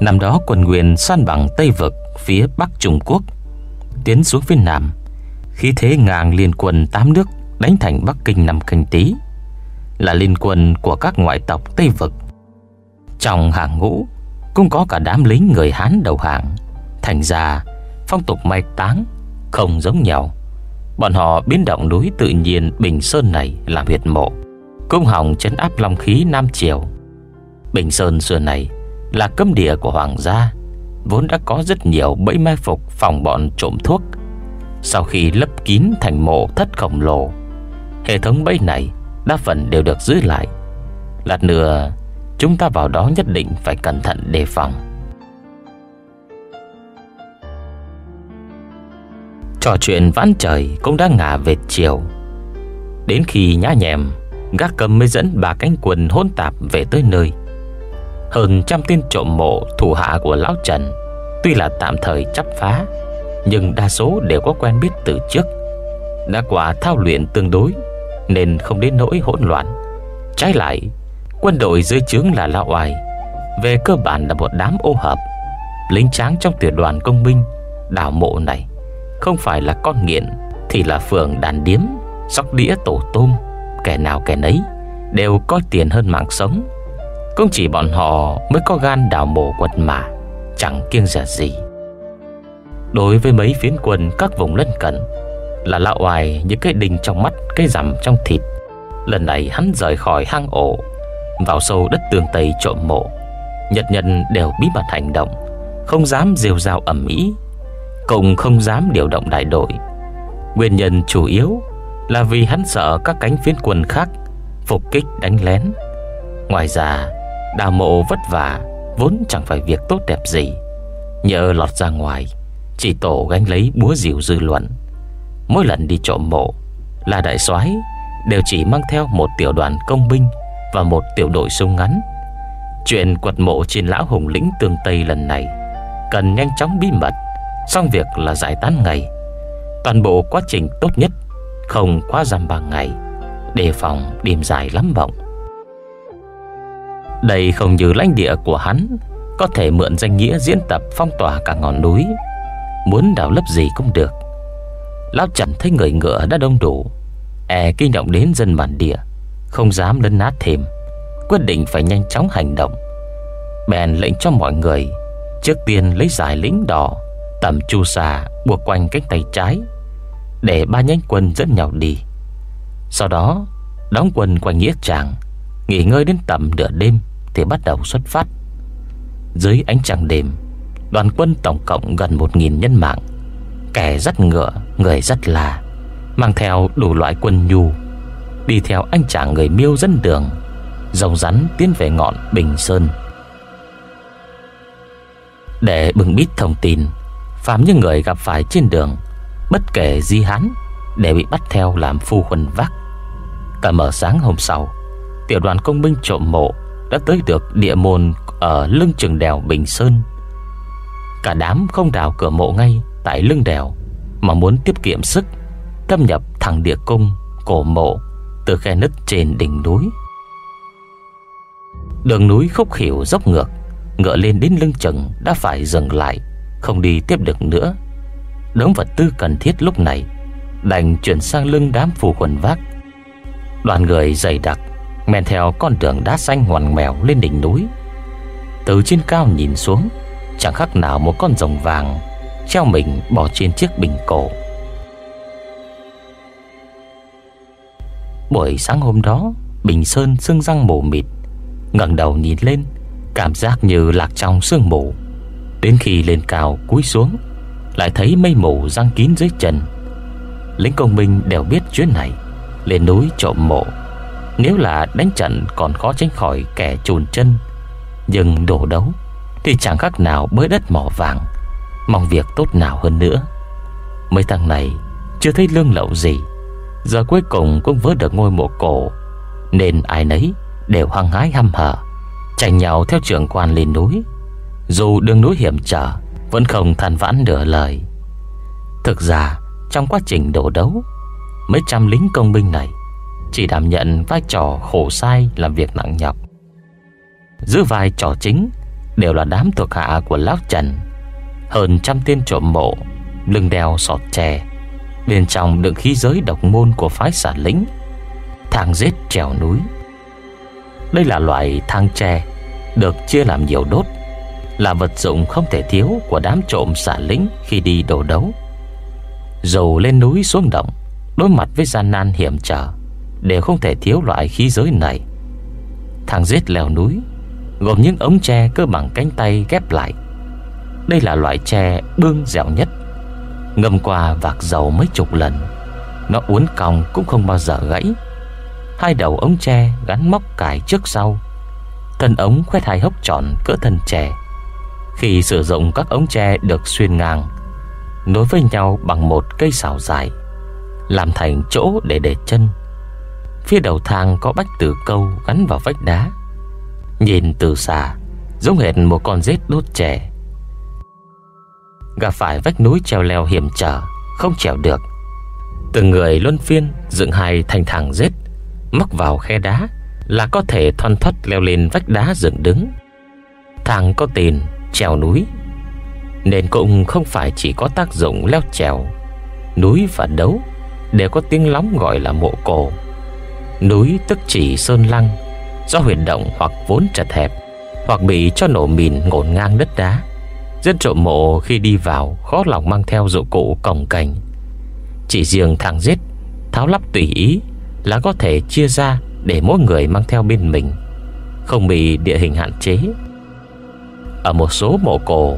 Năm đó quân Nguyên san bằng Tây Vực Phía Bắc Trung Quốc, Tiến xuống phía Nam. Khi thế ngang liên quân tám nước Đánh thành Bắc Kinh năm canh tí, Là liên quân của các ngoại tộc Tây Vực. Trong hàng ngũ, Cũng có cả đám lính người Hán đầu hàng. Thành ra, phong tục mai táng Không giống nhau. Bọn họ biến động núi tự nhiên Bình Sơn này làm huyệt mộ, Cung hỏng chấn áp long khí Nam Triều. Bình Sơn xưa này Là cấm địa của Hoàng gia. Vốn đã có rất nhiều bẫy mai phục Phòng bọn trộm thuốc. Sau khi lấp kín thành mộ thất khổng lồ, Hệ thống bẫy này Đa phần đều được giữ lại. Lát nữa, Chúng ta vào đó nhất định phải cẩn thận đề phòng. Trò chuyện vãn trời cũng đã ngả về chiều. Đến khi nhã nhèm, Gác cầm mới dẫn bà cánh quần hỗn tạp về tới nơi. Hơn trăm tên trộm mộ thủ hạ của Lão Trần. Tuy là tạm thời chấp phá, Nhưng đa số đều có quen biết từ trước. Đã qua thao luyện tương đối, Nên không đến nỗi hỗn loạn. Trái lại, Quân đội dưới trướng là Lão Oai. Về cơ bản là một đám ô hợp, Lính tráng trong tiểu đoàn công binh Đảo mộ này. Không phải là con nghiện, Thì là phường đàn điếm, Sóc đĩa tổ tôm, Kẻ nào kẻ nấy, Đều coi tiền hơn mạng sống. Cũng chỉ bọn họ mới có gan đào mộ quật mà, Chẳng kiêng dè gì. Đối với mấy phiến quân các vùng lân cận, Là lão oai những cái đinh trong mắt, Cái rằm trong thịt. Lần này hắn rời khỏi hang ổ, Vào sâu đất tường Tây trộm mộ. Nhật nhân đều bí mật hành động, Không dám rêu rao ẩm ý Cũng không dám điều động đại đội. Nguyên nhân chủ yếu Là vì hắn sợ các cánh phiến quân khác Phục kích đánh lén. Ngoài ra Đào mộ vất vả, Vốn chẳng phải việc tốt đẹp gì. Nhờ lọt ra ngoài, Chỉ tổ gánh lấy búa rìu dư luận. Mỗi lần đi trộm mộ, Là đại soái Đều chỉ mang theo một tiểu đoàn công binh Và một tiểu đội súng ngắn. Chuyện quật mộ trên lão hùng lĩnh tương Tây lần này Cần nhanh chóng bí mật, Xong việc là giải tán ngày Toàn bộ quá trình tốt nhất, Không quá giam ba ngày, Đề phòng đêm dài lắm bọng đây không như lãnh địa của hắn, Có thể mượn danh nghĩa diễn tập phong tỏa cả ngọn núi. Muốn đào lấp gì cũng được. Lão Trần thấy người ngựa đã đông đủ E kinh động đến dân bản địa, Không dám lấn nát thêm, Quyết định phải nhanh chóng hành động. Bèn lệnh cho mọi người, Trước tiên lấy giải lính đỏ, Tầm chu xà buộc quanh cánh tay trái, Để ba nhánh quân dẫn nhau đi. Sau đó, Đóng quân quanh nghĩa tràng, Nghỉ ngơi đến tầm nửa đêm. Thì bắt đầu xuất phát. Dưới ánh trăng đêm, Đoàn quân tổng cộng gần 1.000 nhân mạng, Kẻ rất ngựa, Người rất là Mang theo đủ loại quân nhu, Đi theo anh chàng người miêu dân đường, Rồng rắn tiến về ngọn Bình Sơn. Để bừng bít thông tin Phạm những người gặp phải trên đường, Bất kể di hán Để bị bắt theo làm phu huân vác. Cả mở sáng hôm sau, Tiểu đoàn công binh trộm mộ đã tới được địa môn Ở lưng chừng đèo Bình Sơn. Cả đám không đào cửa mộ ngay Tại lưng đèo, Mà muốn tiết kiệm sức Thâm nhập thẳng địa cung, Cổ mộ Từ khe nứt trên đỉnh núi. Đường núi khúc khỉu dốc ngược, Ngựa lên đến lưng chừng Đã phải dừng lại, Không đi tiếp được nữa. Đống vật tư cần thiết lúc này Đành chuyển sang lưng đám phù quần vác. Đoàn người dày đặc Men theo con đường đá xanh ngoằn mèo lên đỉnh núi. Từ trên cao nhìn xuống, Chẳng khác nào một con rồng vàng Treo mình bỏ trên chiếc bình cổ. Buổi sáng hôm đó, Bình Sơn sưng răng mù mịt, ngẩng đầu nhìn lên, Cảm giác như lạc trong sương mù. Đến khi lên cao cúi xuống, Lại thấy mây mù răng kín dưới chân. Lính công binh đều biết chuyến này, Lên núi trộm mộ. Nếu là đánh trận còn khó tránh khỏi kẻ trùn chân, Nhưng đổ đấu, Thì chẳng khác nào bới đất mỏ vàng. Mong việc tốt nào hơn nữa. Mấy thằng này, Chưa thấy lương lậu gì. Giờ cuối cùng cũng vớt được ngôi mộ cổ, Nên ai nấy đều hăng hái hăm hở, chạy nhau theo trưởng quan lên núi. Dù đường núi hiểm trở, Vẫn không than vãn nửa lời. Thực ra, trong quá trình đổ đấu, Mấy trăm lính công binh này chỉ đảm nhận vai trò khổ sai Làm việc nặng nhọc. Giữ vai trò chính Đều là đám thuộc hạ của Lão Trần. Hơn trăm tên trộm mộ, Lưng đeo sọt chè, Bên trong đựng khí giới độc môn của phái xả lính Thang giết trèo núi. Đây là loại thang tre Được chia làm nhiều đốt, Là vật dụng không thể thiếu Của đám trộm xả lính khi đi đổ đấu. Dầu lên núi xuống động, Đối mặt với gian nan hiểm trở Đều không thể thiếu loại khí giới này. Thang giết leo núi, Gồm những ống tre cơ bằng cánh tay ghép lại. Đây là loại tre bương dẻo nhất, Ngâm qua vạc dầu mấy chục lần. Nó uốn cong cũng không bao giờ gãy. Hai đầu ống tre gắn móc cài trước sau. Thân ống khoét hai hốc tròn cỡ thân tre. Khi sử dụng các ống tre được xuyên ngang, Nối với nhau bằng một cây xào dài, Làm thành chỗ để để chân. Phía đầu thang có bách tử câu gắn vào vách đá. Nhìn từ xa, Giống hệt một con rết đốt trẻ Gặp phải vách núi treo leo hiểm trở, Không trèo được. Từng người luân phiên dựng hai thành thẳng rết, Mắc vào khe đá Là có thể thoăn thoắt leo lên vách đá dựng đứng. Thằng có tiền trèo núi. Nên cũng không phải chỉ có tác dụng leo trèo. Núi và đấu Đều có tiếng lóng gọi là mộ cổ. Núi tức chỉ sơn lăng, Do huyệt động hoặc vốn chật hẹp, Hoặc bị cho nổ mìn ngổn ngang đất đá. Dân trộm mộ khi đi vào, Khó lòng mang theo dụng cụ cổng cành. Chỉ riêng thằng giết, Tháo lắp tùy ý Là có thể chia ra Để mỗi người mang theo bên mình, Không bị địa hình hạn chế. Ở một số mộ cổ,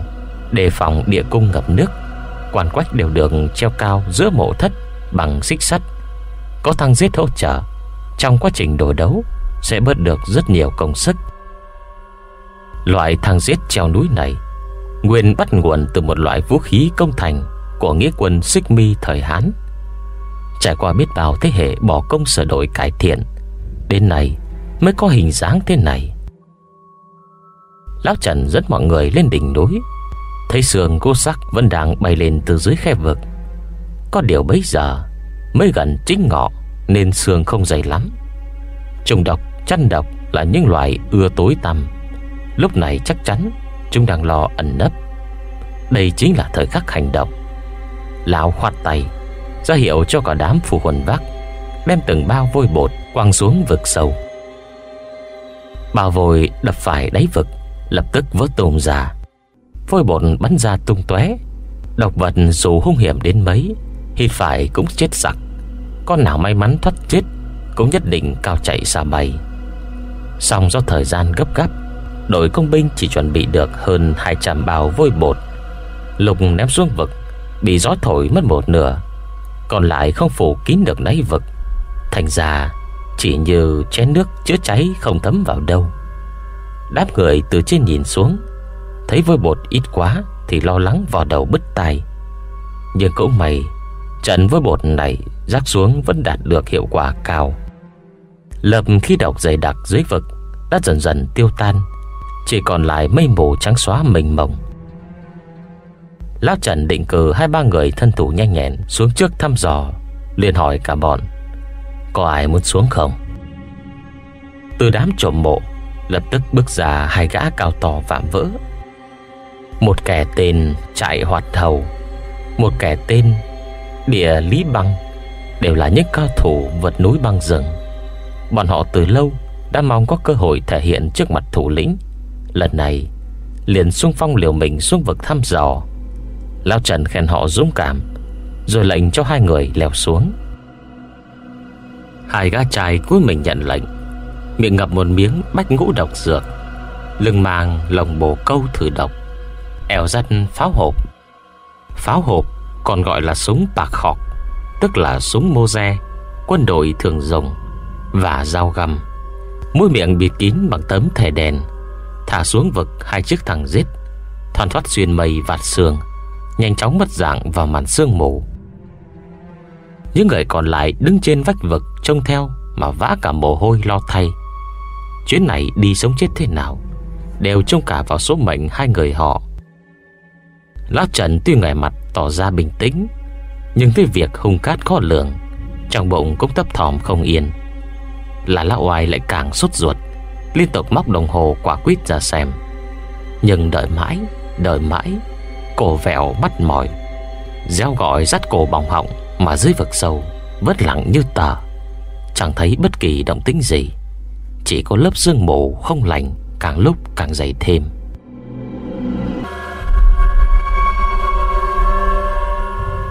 Đề phòng địa cung ngập nước, Quan quách đều được treo cao Giữa mộ thất bằng xích sắt. Có thằng giết hỗ trợ trong quá trình đối đấu, Sẽ bớt được rất nhiều công sức. Loại thang giết treo núi này, Nguyên bắt nguồn từ một loại vũ khí công thành Của nghĩa quân Xích Mi thời Hán. Trải qua biết bao thế hệ bỏ công sửa đổi cải thiện, Đến nay mới có hình dáng thế này. Lão Trần dẫn mọi người lên đỉnh núi. Thấy sườn cô sắc vẫn đang bay lên từ dưới khe vực. Có điều bấy giờ Mới gần chính ngọ. Nên sườn không dày lắm. Trùng độc, chăn độc là những loại ưa tối tăm. Lúc này chắc chắn Chúng đang lo ẩn nấp. Đây chính là thời khắc hành động. Lão khoát tay ra hiệu cho cả đám phù quần vác Đem từng bao vôi bột quăng xuống vực sâu. Bao vôi đập phải đáy vực Lập tức vỡ tùm ra. Vôi bột bắn ra tung tóe Độc vật dù hung hiểm đến mấy Hít phải cũng chết sặc. Con nào may mắn thoát chết Cũng nhất định cao chạy xa bay. Xong do thời gian gấp gáp, Đội công binh chỉ chuẩn bị được hơn 200 bao vôi bột, Lục ném xuống vực, Bị gió thổi mất một nửa, Còn lại không phủ kín được đáy vực. Thành ra, Chỉ như chén nước chữa cháy không thấm vào đâu. Đám người từ trên nhìn xuống, Thấy vôi bột ít quá Thì lo lắng vào đầu bứt tai. Nhưng cũng may, Trận vôi bột này rác xuống vẫn đạt được hiệu quả cao. Lập khí độc dày đặc dưới vực Đã dần dần tiêu tan, chỉ còn lại mây mù trắng xóa mênh mông. Lão Trần định cử hai ba người thân thủ nhanh nhẹn Xuống trước thăm dò, liền hỏi cả bọn, Có ai muốn xuống không? Từ đám trộm mộ Lập tức bước ra hai gã cao to vạm vỡ. Một kẻ tên Chạy Hoạt Hầu, Một kẻ tên Địa Lý Băng. Đều là những cao thủ vượt núi băng rừng. Bọn họ từ lâu Đã mong có cơ hội thể hiện trước mặt thủ lĩnh. Lần này, liền xung phong liều mình xuống vực thăm dò. Lão Trần khen họ dũng cảm, Rồi lệnh cho hai người leo xuống. Hai gã trai cuối mình nhận lệnh, Miệng ngập một miếng bách ngũ độc dược, Lưng mang lồng bồ câu thử độc, Eo dắt pháo hộp. Pháo hộp còn gọi là súng bạc khọc. Tức là súng mô Quân đội thường dùng, Và dao găm. Mũi miệng bịt kín bằng tấm thẻ đèn, Thả xuống vực hai chiếc thằng giết, thoăn thoát xuyên mây vạt sương Nhanh chóng mất dạng vào màn sương mù. Những người còn lại đứng trên vách vực Trông theo mà vã cả mồ hôi lo thay. Chuyến này đi sống chết thế nào, Đều trông cả vào số mệnh hai người họ. Lão Trần tuy ngoài mặt tỏ ra bình tĩnh nhưng với việc hung cát khó lường, Trong bụng cũng thấp thỏm không yên. Là lão oai lại càng sốt ruột, Liên tục móc đồng hồ quả quýt ra xem. Nhưng đợi mãi Đợi mãi Cổ vẹo mắt mỏi. Gieo gọi dắt cổ bỏng họng Mà dưới vực sâu Vất lặng như tờ. Chẳng thấy bất kỳ động tĩnh gì, Chỉ có lớp sương mù không lành Càng lúc càng dày thêm.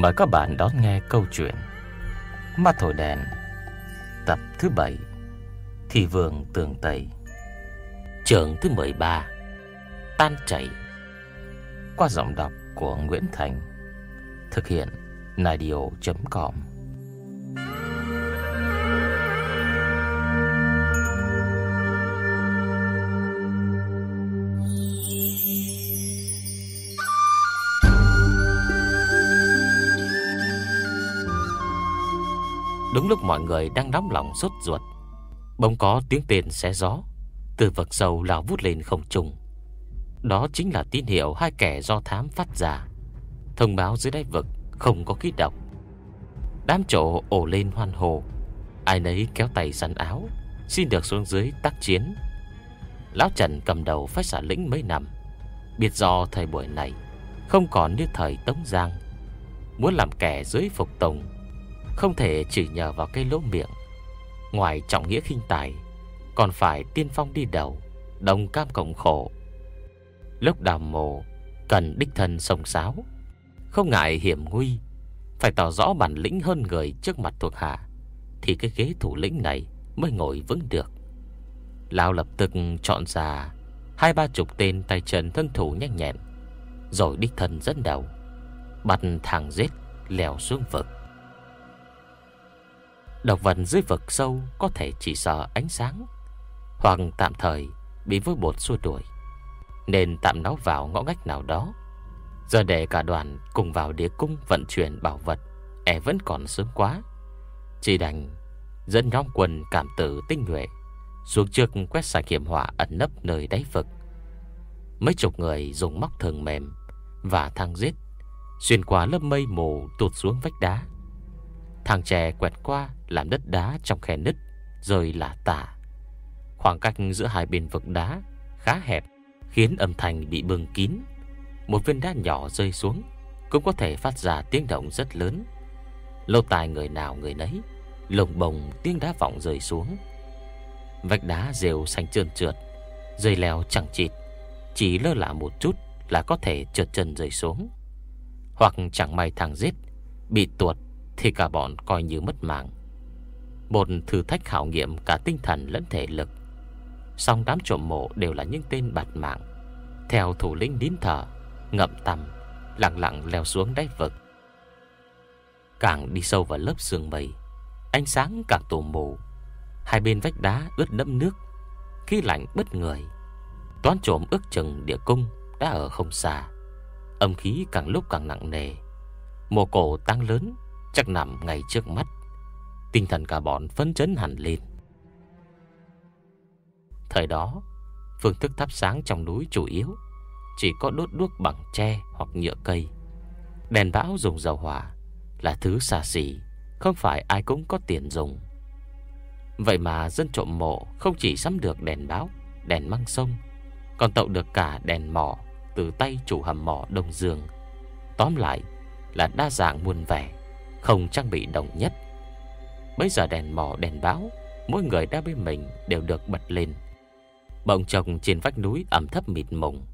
Mời các bạn đón nghe câu chuyện Mắt thổi đèn, Tập thứ 7 Thị vườn tường Tây Trường thứ 13 Tan chảy. Qua giọng đọc của Nguyễn Thành, Thực hiện Nadio.com Đúng lúc mọi người đang nóng lòng sốt ruột, Bỗng có tiếng tên xé gió, Từ vực sâu lao vút lên không trung. Đó chính là tín hiệu hai kẻ do thám phát ra. Thông báo dưới đáy vực Không có khí độc Đám trộ ổ lên hoan hồ Ai nấy kéo tay sắn áo, Xin được xuống dưới tác chiến. Lão Trần cầm đầu phải xả lĩnh mấy năm, Biết do thời buổi này Không còn như thời Tống Giang. Muốn làm kẻ dưới phục tùng không thể chỉ nhờ vào cây lỗ miệng. Ngoài trọng nghĩa khinh tài, Còn phải tiên phong đi đầu, Đồng cam cộng khổ. Lúc đào mồ, Cần đích thân sông sáo. Không ngại hiểm nguy, Phải tỏ rõ bản lĩnh hơn người trước mặt thuộc hạ, Thì cái ghế thủ lĩnh này Mới ngồi vững được. Lão lập tức chọn ra Hai ba chục tên tay chân thân thủ nhanh nhẹn, Rồi đích thân dẫn đầu Bắt thằng giết, leo xuống vực. Độc vật dưới vực sâu Có thể chỉ sợ ánh sáng, Hoặc tạm thời Bị vôi bột xua đuổi. Nên tạm nó vào ngõ ngách nào đó. Giờ để cả đoàn cùng vào địa cung Vận chuyển bảo vật E vẫn còn sớm quá. Chỉ đành dẫn nhóm quân cảm tử tinh nhuệ Xuống trước quét sạch hiểm họa ẩn nấp nơi đáy vực. Mấy chục người dùng móc thường mềm Và thang giết, Xuyên qua lớp mây mù tụt xuống vách đá. Thằng trẻ quẹt qua làm đất đá trong khe nứt Rồi là tả Khoảng cách giữa hai bên vực đá Khá hẹp, Khiến âm thanh bị bưng kín. Một viên đá nhỏ rơi xuống, Cũng có thể phát ra tiếng động rất lớn. Lâu tài người nào người nấy, Lồng bồng tiếng đá vọng rơi xuống. Vách đá rêu xanh trơn trượt, Dây leo chẳng chịt, Chỉ lơ là một chút Là có thể trượt chân rơi xuống. Hoặc chẳng may thằng giết, Bị tuột Thì cả bọn coi như mất mạng. Một thử thách khảo nghiệm Cả tinh thần lẫn thể lực. Song đám trộm mộ đều là những tên bạt mạng. Theo thủ lĩnh nín thở, Ngậm tầm Lặng lặng leo xuống đáy vực. Càng đi sâu vào lớp sương mây, Ánh sáng càng tù mù. Hai bên vách đá ướt đẫm nước, Khí lạnh bất người Toán trộm ước chừng địa cung Đã ở không xa. Âm khí càng lúc càng nặng nề. Mồ cổ tăng lớn, Chắc nằm ngay trước mắt. Tinh thần cả bọn phấn chấn hẳn lên. Thời đó, Phương thức thắp sáng trong núi chủ yếu Chỉ có đốt đuốc bằng tre hoặc nhựa cây. Đèn bão dùng dầu hỏa Là thứ xa xỉ, Không phải ai cũng có tiền dùng. Vậy mà dân trộm mộ Không chỉ sắm được đèn báo Đèn măng sông, Còn tậu được cả đèn mỏ Từ tay chủ hầm mỏ Đông Dương. Tóm lại là đa dạng muôn vẻ, Không trang bị đồng nhất. Bây giờ đèn mỏ đèn báo, Mỗi người đã bên mình đều được bật lên. Bỗng trồng trên vách núi ẩm thấp mịt mùng,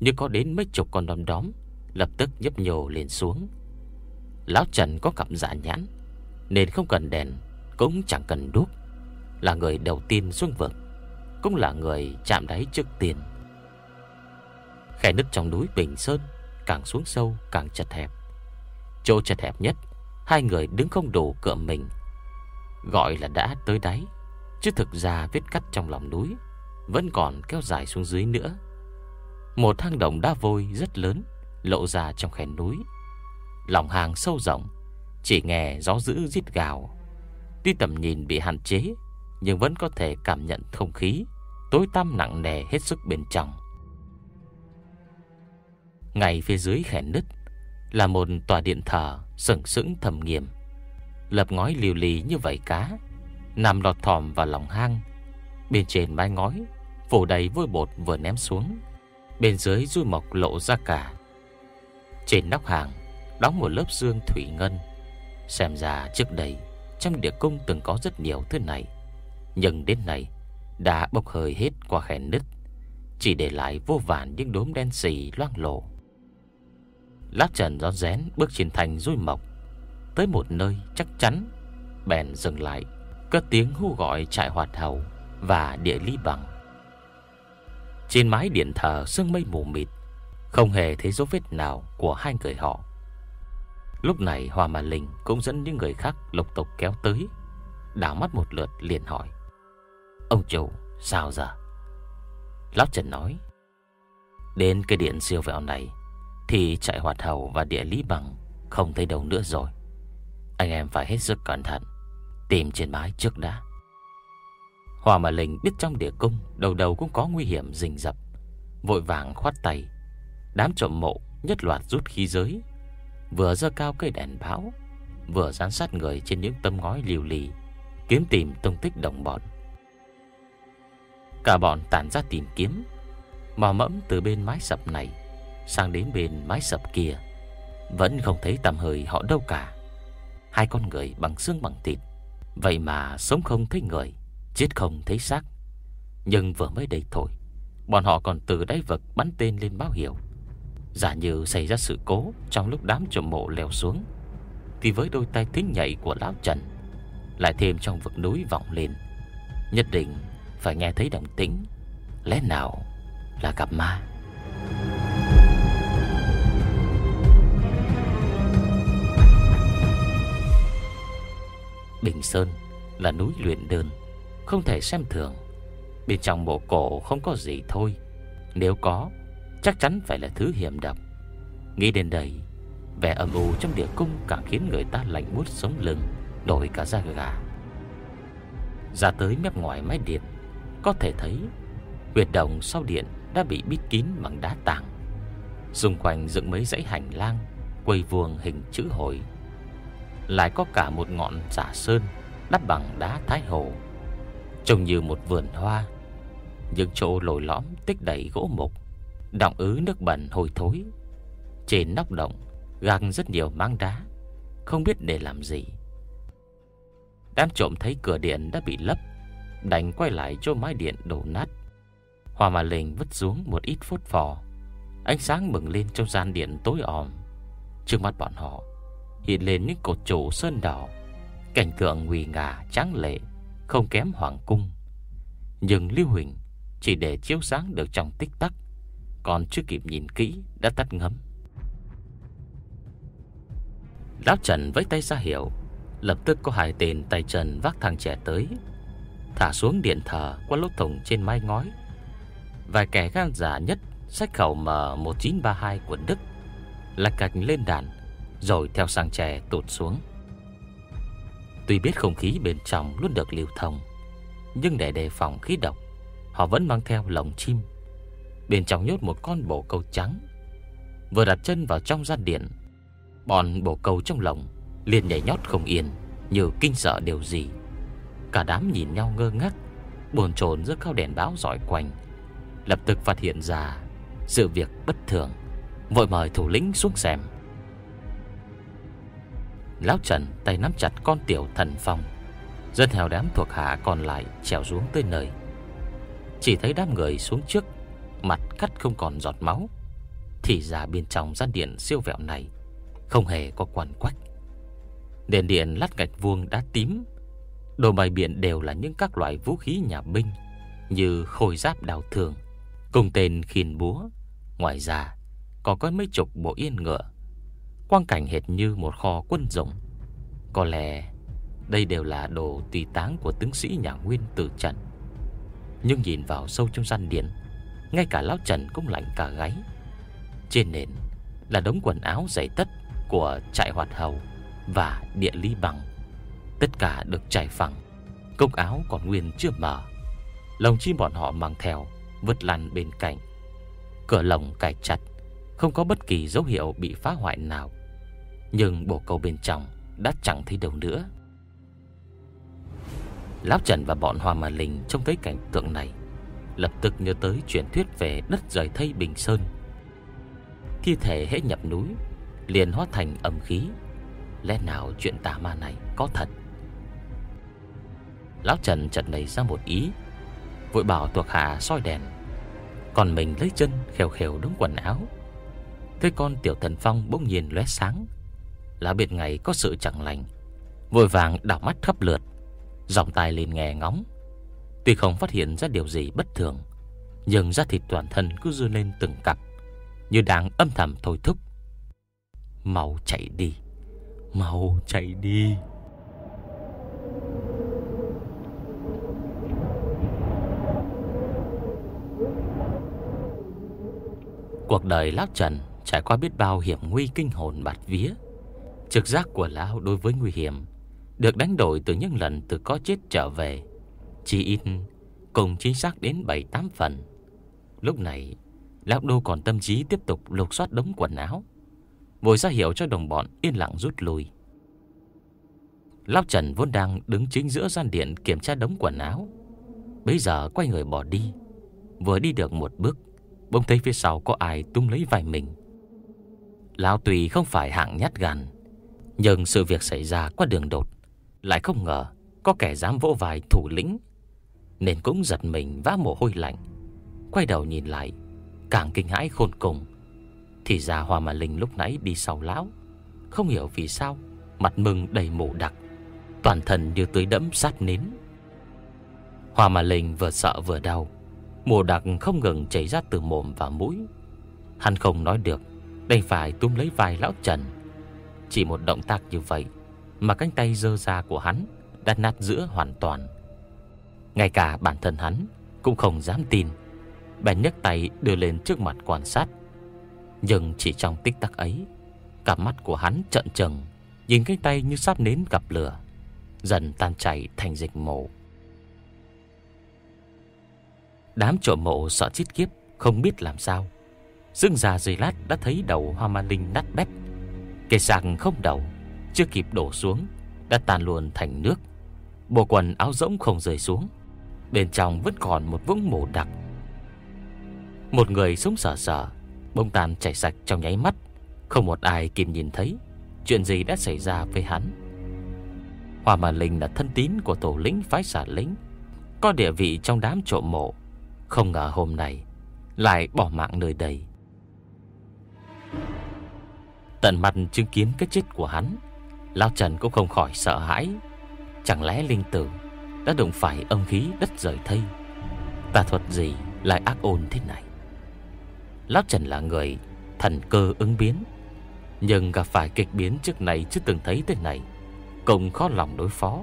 Như có đến mấy chục con đom đóm, Lập tức nhấp nhô lên xuống. Lão Trần có cặp dạ nhãn, Nên không cần đèn, Cũng chẳng cần đuốc. Là người đầu tiên xuống vực, Cũng là người chạm đáy trước tiên. Khe nứt trong núi Bình Sơn càng xuống sâu càng chật hẹp. Chỗ chật hẹp nhất, Hai người đứng không đủ cựa mình Gọi là đã tới đáy, Chứ thực ra vết cắt trong lòng núi Vẫn còn kéo dài xuống dưới nữa. Một hang động đá vôi rất lớn Lộ ra trong khe núi. Lòng hang sâu rộng, Chỉ nghe gió dữ rít gào. Tuy tầm nhìn bị hạn chế, Nhưng vẫn có thể cảm nhận không khí, Tối tăm nặng nề hết sức bên trong. Ngay phía dưới khe nứt Là một tòa điện thờ Sừng sững thầm nghiêm Lập ngói liều lì như vậy cá, Nằm lọt thòm vào lòng hang. Bên trên mái ngói, Phủ đầy vôi bột vừa ném xuống. Bên dưới rui mọc lộ ra cả. Trên nóc hàng, Đóng một lớp dương thủy ngân. Xem ra trước đây, Trong địa cung từng có rất nhiều thứ này. Nhưng đến nay, Đã bốc hơi hết qua khe nứt. Chỉ để lại vô vàn những đốm đen xì loang lộ Lát trần gió rén bước trên thành rui mọc. Tới một nơi chắc chắn. Bèn dừng lại, Cất tiếng hú gọi trại hoạt hầu Và địa lý bằng. Trên mái điện thờ sương mây mù mịt, Không hề thấy dấu vết nào Của hai người họ. Lúc này hòa Mà Linh cũng dẫn những người khác lục tục kéo tới, Đảo mắt một lượt liền hỏi, Ông chủ, sao giờ? Lão Trần nói, Đến cái điện siêu vẹo này Thì chạy hoạt hầu và địa lý bằng Không thấy đâu nữa rồi. Anh em phải hết sức cẩn thận, Tìm trên mái trước đã Hòa mà linh biết trong địa cung, Đầu đầu cũng có nguy hiểm rình rập. Vội vàng khoát tay. Đám trộm mộ nhất loạt rút khí giới. Vừa dơ cao cây đèn báo, Vừa giám sát người trên những tấm ngói liều lì, Kiếm tìm tung tích đồng bọn. Cả bọn tản ra tìm kiếm, Mò mẫm từ bên mái sập này Sang đến bên mái sập kia. Vẫn không thấy tầm hơi họ đâu cả. Hai con người bằng xương bằng thịt. Vậy mà sống không thấy người, Chết không thấy xác. Nhưng vừa mới đây thôi, Bọn họ còn từ đáy vực bắn tên lên báo hiệu. Giả như xảy ra sự cố Trong lúc đám trộm mộ leo xuống, Thì với đôi tay thính nhạy của Lão Trần Lại thêm trong vực núi vọng lên, Nhất định phải nghe thấy động tĩnh, Lẽ nào là gặp ma? Bình Sơn là núi luyện đơn, Không thể xem thường. Bên trong mộ cổ không có gì thôi. Nếu có, Chắc chắn phải là thứ hiểm độc. Nghĩ đến đây, Vẻ âm u trong địa cung càng khiến người ta lạnh buốt sống lưng Đổi cả da gà. Ra tới mép ngoài mái điện, Có thể thấy Huyệt động sau điện đã bị bít kín bằng đá tảng. Xung quanh dựng mấy dãy hành lang Quầy vuông hình chữ hồi lại có cả một ngọn giả sơn Đắp bằng đá thái hồ, Trông như một vườn hoa. Những chỗ lồi lõm tích đầy gỗ mục, Đọng ứ nước bẩn hôi thối. Trên nóc động Găng rất nhiều mang đá, Không biết để làm gì. Đám trộm thấy cửa điện đã bị lấp, Đành quay lại chỗ mái điện đổ nát. Hoa mà linh vứt xuống một ít phốt phò Ánh sáng bừng lên trong gian điện tối om. Trước mắt bọn họ Hiện lên những cột trụ sơn đỏ. Cảnh tượng nguy ngà tráng lệ, Không kém hoàng cung. Nhưng Lưu Huỳnh Chỉ để chiếu sáng được trong tích tắc, Còn chưa kịp nhìn kỹ Đã tắt ngấm. Lão Trần với tay ra hiệu, Lập tức có hai tên tay trần vác thằng trẻ tới, Thả xuống điện thờ Qua lỗ thủng trên mái ngói. Vài kẻ gan giả nhất Sách khẩu M1932 của Đức, Là cạch lên đàn rồi theo sang chè tụt xuống. Tuy biết không khí bên trong luôn được lưu thông, Nhưng để đề phòng khí độc, Họ vẫn mang theo lồng chim. Bên trong nhốt một con bồ câu trắng. Vừa đặt chân vào trong gian điện, Bọn bồ câu trong lồng liền nhảy nhót không yên, Như kinh sợ điều gì. Cả đám nhìn nhau ngơ ngác Bồn chồn giữa cao đèn báo dọi quanh. Lập tức phát hiện ra Sự việc bất thường, Vội mời thủ lĩnh xuống xem. Lão Trần tay nắm chặt con tiểu thần phong Dân theo đám thuộc hạ còn lại trèo xuống tới nơi. Chỉ thấy đám người xuống trước, Mặt cắt không còn giọt máu. Thì ra bên trong gian điện siêu vẹo này Không hề có quằn quách. Đèn điện lát gạch vuông đá tím, Đồ bài biện đều là những các loại vũ khí nhà binh Như khôi giáp đào thường, Cùng tên khiên búa. Ngoài ra Có có mấy chục bộ yên ngựa Quang cảnh hệt như một kho quân dụng. Có lẽ Đây đều là đồ tùy táng Của tướng sĩ nhà Nguyên tử trận Nhưng nhìn vào sâu trong gian điện, Ngay cả Lão Trần cũng lạnh cả gáy. Trên nền Là đống quần áo giày tất Của trại hoạt hầu Và địa ly bằng. Tất cả được trải phẳng, Cốc áo còn nguyên chưa mở. Lồng chim bọn họ mang theo, Vứt lăn bên cạnh. Cửa lồng cài chặt, Không có bất kỳ dấu hiệu bị phá hoại nào. Nhưng bộ cầu bên trong Đã chẳng thấy đâu nữa. Lão Trần và bọn Hòa Mà Linh Trông thấy cảnh tượng này, Lập tức nhớ tới truyền thuyết về đất rời thây Bình Sơn. Thi thể hễ nhập núi, Liền hóa thành âm khí. Lẽ nào chuyện tà ma này có thật? Lão Trần chợt nảy ra một ý, Vội bảo thuộc hạ soi đèn. Còn mình lấy chân khều khều đúng quần áo. Thế con tiểu thần phong bỗng nhiên lóe sáng là biết ngày có sự chẳng lành. Vội vàng đảo mắt khắp lượt Dòng tai lên nghe ngóng. Tuy không phát hiện ra điều gì bất thường, Nhưng da thịt toàn thân cứ run lên từng cặp, Như đang âm thầm thôi thúc. Mau chạy đi, Mau chạy đi. Cuộc đời Lão Trần trải qua biết bao hiểm nguy kinh hồn bạt vía. Trực giác của Lão đối với nguy hiểm được đánh đổi từ những lần từ có chết trở về. Chỉ ít cùng chính xác đến 7-8 phần. Lúc này, Lão Đô còn tâm trí tiếp tục lục soát đống quần áo. Vội ra hiệu cho đồng bọn yên lặng rút lui. Lão Trần vốn đang đứng chính giữa gian điện kiểm tra đống quần áo. Bây giờ quay người bỏ đi. Vừa đi được một bước Bỗng thấy phía sau có ai tung lấy vai mình Lão tùy không phải hạng nhát gan nhưng sự việc xảy ra qua đường đột, Lại không ngờ Có kẻ dám vỗ vai thủ lĩnh, Nên cũng giật mình vã mồ hôi lạnh, Quay đầu nhìn lại, Càng kinh hãi khôn cùng. Thì ra Hoa Mà Linh lúc nãy đi sau lão, Không hiểu vì sao, Mặt mừng đầy mổ đặc, Toàn thân như tưới đẫm sát nến Hoa Mà Linh vừa sợ vừa đau mồ đặc không ngừng chảy ra từ mồm và mũi. Hắn không nói được, Đành phải túm lấy vai lão Trần chỉ một động tác như vậy Mà cánh tay dơ ra của hắn Đã nát giữa hoàn toàn. Ngay cả bản thân hắn Cũng không dám tin. Bèn nhấc tay đưa lên trước mặt quan sát. Nhưng chỉ trong tích tắc ấy, cả mắt của hắn trận trừng, Nhìn cánh tay như sắp nến gặp lửa, Dần tan chảy thành dịch mổ. Đám trộm mộ sợ chít kiếp, Không biết làm sao. Dưng già dây lát đã thấy đầu hoa ma linh nát bét. Cây sạc không đầu Chưa kịp đổ xuống, Đã tan luôn thành nước. Bộ quần áo rỗng không rơi xuống, Bên trong vẫn còn một vũng mồ đặc. Một người sống sờ sờ, Bông tàn chảy sạch trong nháy mắt. Không một ai kịp nhìn thấy, Chuyện gì đã xảy ra với hắn. Hoa mà linh là thân tín của tổ lĩnh phái xả lính. Có địa vị trong đám trộm mộ. Không ngờ hôm nay, Lại bỏ mạng nơi đây. Tận mặt chứng kiến cái chết của hắn. Lao Trần cũng không khỏi sợ hãi. Chẳng lẽ linh tử Đã đụng phải âm khí đất rời thây? Tà thuật gì lại ác ôn thế này? Lão Trần là người Thần cơ ứng biến. Nhưng gặp phải kịch biến trước này Chưa từng thấy thế này, Cũng khó lòng đối phó.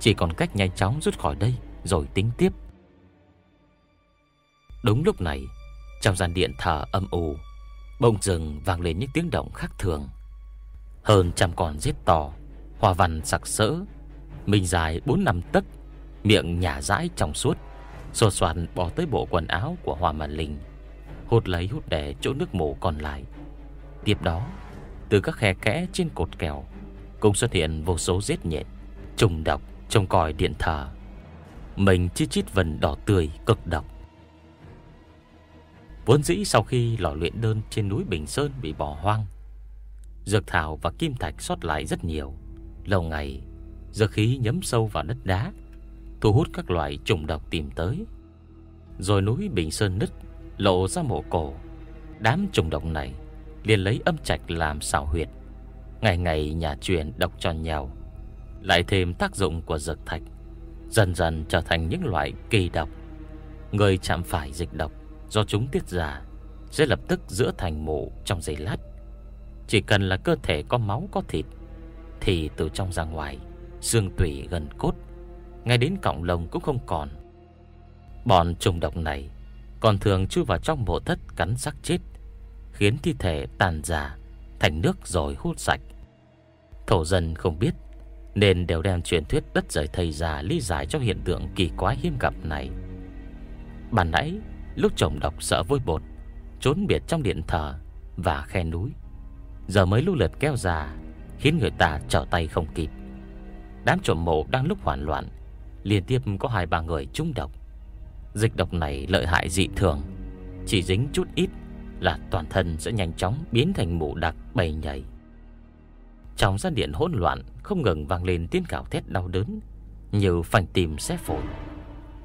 Chỉ còn cách nhanh chóng rút khỏi đây, Rồi tính tiếp. Đúng lúc này, Trong gian điện thờ âm u Bông rừng vang lên những tiếng động khác thường. Hơn trăm con giết to, Hoa văn sặc sỡ. Mình dài bốn năm tấc, Miệng nhả rãi trong suốt. Xô xoàn bỏ tới bộ quần áo của Hoa Màn Linh, Hút lấy hút đẻ chỗ nước mổ còn lại. Tiếp đó, Từ các khe kẽ trên cột kèo, Cũng xuất hiện vô số giết nhện, Trùng độc trong còi điện thờ. Mình chi chít vần đỏ tươi cực độc. Vốn dĩ sau khi lò luyện đơn trên núi Bình Sơn bị bỏ hoang, Dược thảo và kim thạch sót lại rất nhiều. Lâu ngày Dược khí nhấm sâu vào đất đá, Thu hút các loại trùng độc tìm tới. Rồi núi Bình Sơn nứt, Lộ ra mộ cổ. Đám trùng độc này liền lấy âm trạch làm xào huyệt. Ngày ngày nhà truyền độc cho nhau, Lại thêm tác dụng của dược thạch, Dần dần trở thành những loại kỳ độc. Người chạm phải dịch độc do chúng tiết ra Sẽ lập tức giữa thành mộ trong giây lát. Chỉ cần là cơ thể có máu, có thịt, Thì từ trong ra ngoài, Xương tủy gần cốt, Ngay đến cọng lông cũng không còn. Bọn trùng độc này Còn thường chui vào trong mộ thất cắn xác chết, Khiến thi thể tàn già Thành nước rồi hút sạch. Thổ dân không biết, Nên đều đem truyền thuyết đất rời thầy già Lý giải cho hiện tượng kỳ quái hiếm gặp này. Bản nãy Lúc chồng độc sợ vôi bột, Trốn biệt trong điện thờ Và khe núi. Giờ mới lưu lượt kéo ra, Khiến người ta trở tay không kịp. Đám trộm mộ đang lúc hoàn loạn, Liên tiếp có hai ba người trúng độc. Dịch độc này lợi hại dị thường, Chỉ dính chút ít Là toàn thân sẽ nhanh chóng biến thành mụ đặc bầy nhảy Trong gian điện hỗn loạn, Không ngừng vang lên tiếng cào thét đau đớn Như phành tìm xé phổi.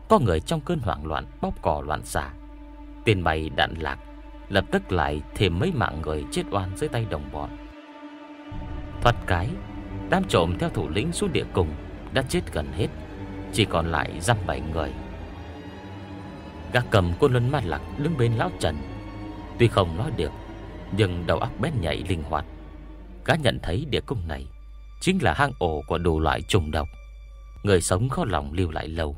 Có người trong cơn hoảng loạn Bóp cò loạn xạ. Tiền bay đạn lạc, Lập tức lại thêm mấy mạng người chết oan dưới tay đồng bọn. Thoát cái, Đám trộm theo thủ lĩnh xuống địa cùng Đã chết gần hết, Chỉ còn lại dăm bảy người. Gác cầm quân luân ma lạc đứng bên lão Trần. Tuy không nói được, Nhưng đầu óc bén nhạy linh hoạt. Gã nhận thấy địa cung này Chính là hang ổ của đủ loại trùng độc. Người sống khó lòng lưu lại lâu,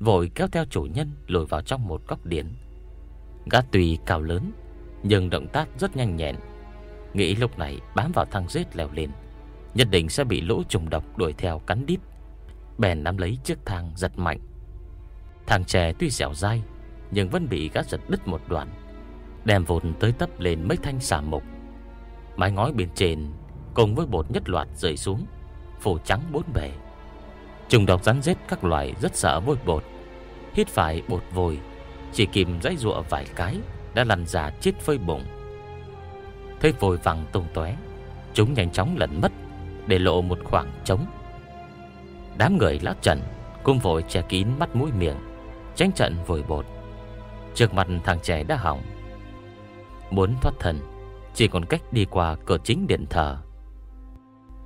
Vội kéo theo chủ nhân lùi vào trong một góc điện. Gã tùy cao lớn, Nhưng động tác rất nhanh nhẹn. Nghĩ lúc này bám vào thang rết leo lên, Nhất định sẽ bị lỗ trùng độc đuổi theo cắn đít. Bèn nắm lấy chiếc thang giật mạnh. Thang trẻ tuy dẻo dai, Nhưng vẫn bị gã giật đứt một đoạn, Đem vụt tới tấp lên mấy thanh xà mục Mái ngói bên trên Cùng với bột nhất loạt rơi xuống, Phủ trắng bốn bề. Trùng độc rắn rết các loại rất sợ vôi bột, Hít phải bột vôi chỉ kìm dãy rụa vài cái Đã lăn ra chết phơi bụng. Thấy vội vàng tung tóe, Chúng nhanh chóng lẩn mất Để lộ một khoảng trống. Đám người lão trần cũng vội che kín mắt mũi miệng, Tránh trận vội bột. Trước mặt thằng trẻ đã hỏng. Muốn thoát thân, Chỉ còn cách đi qua cửa chính điện thờ.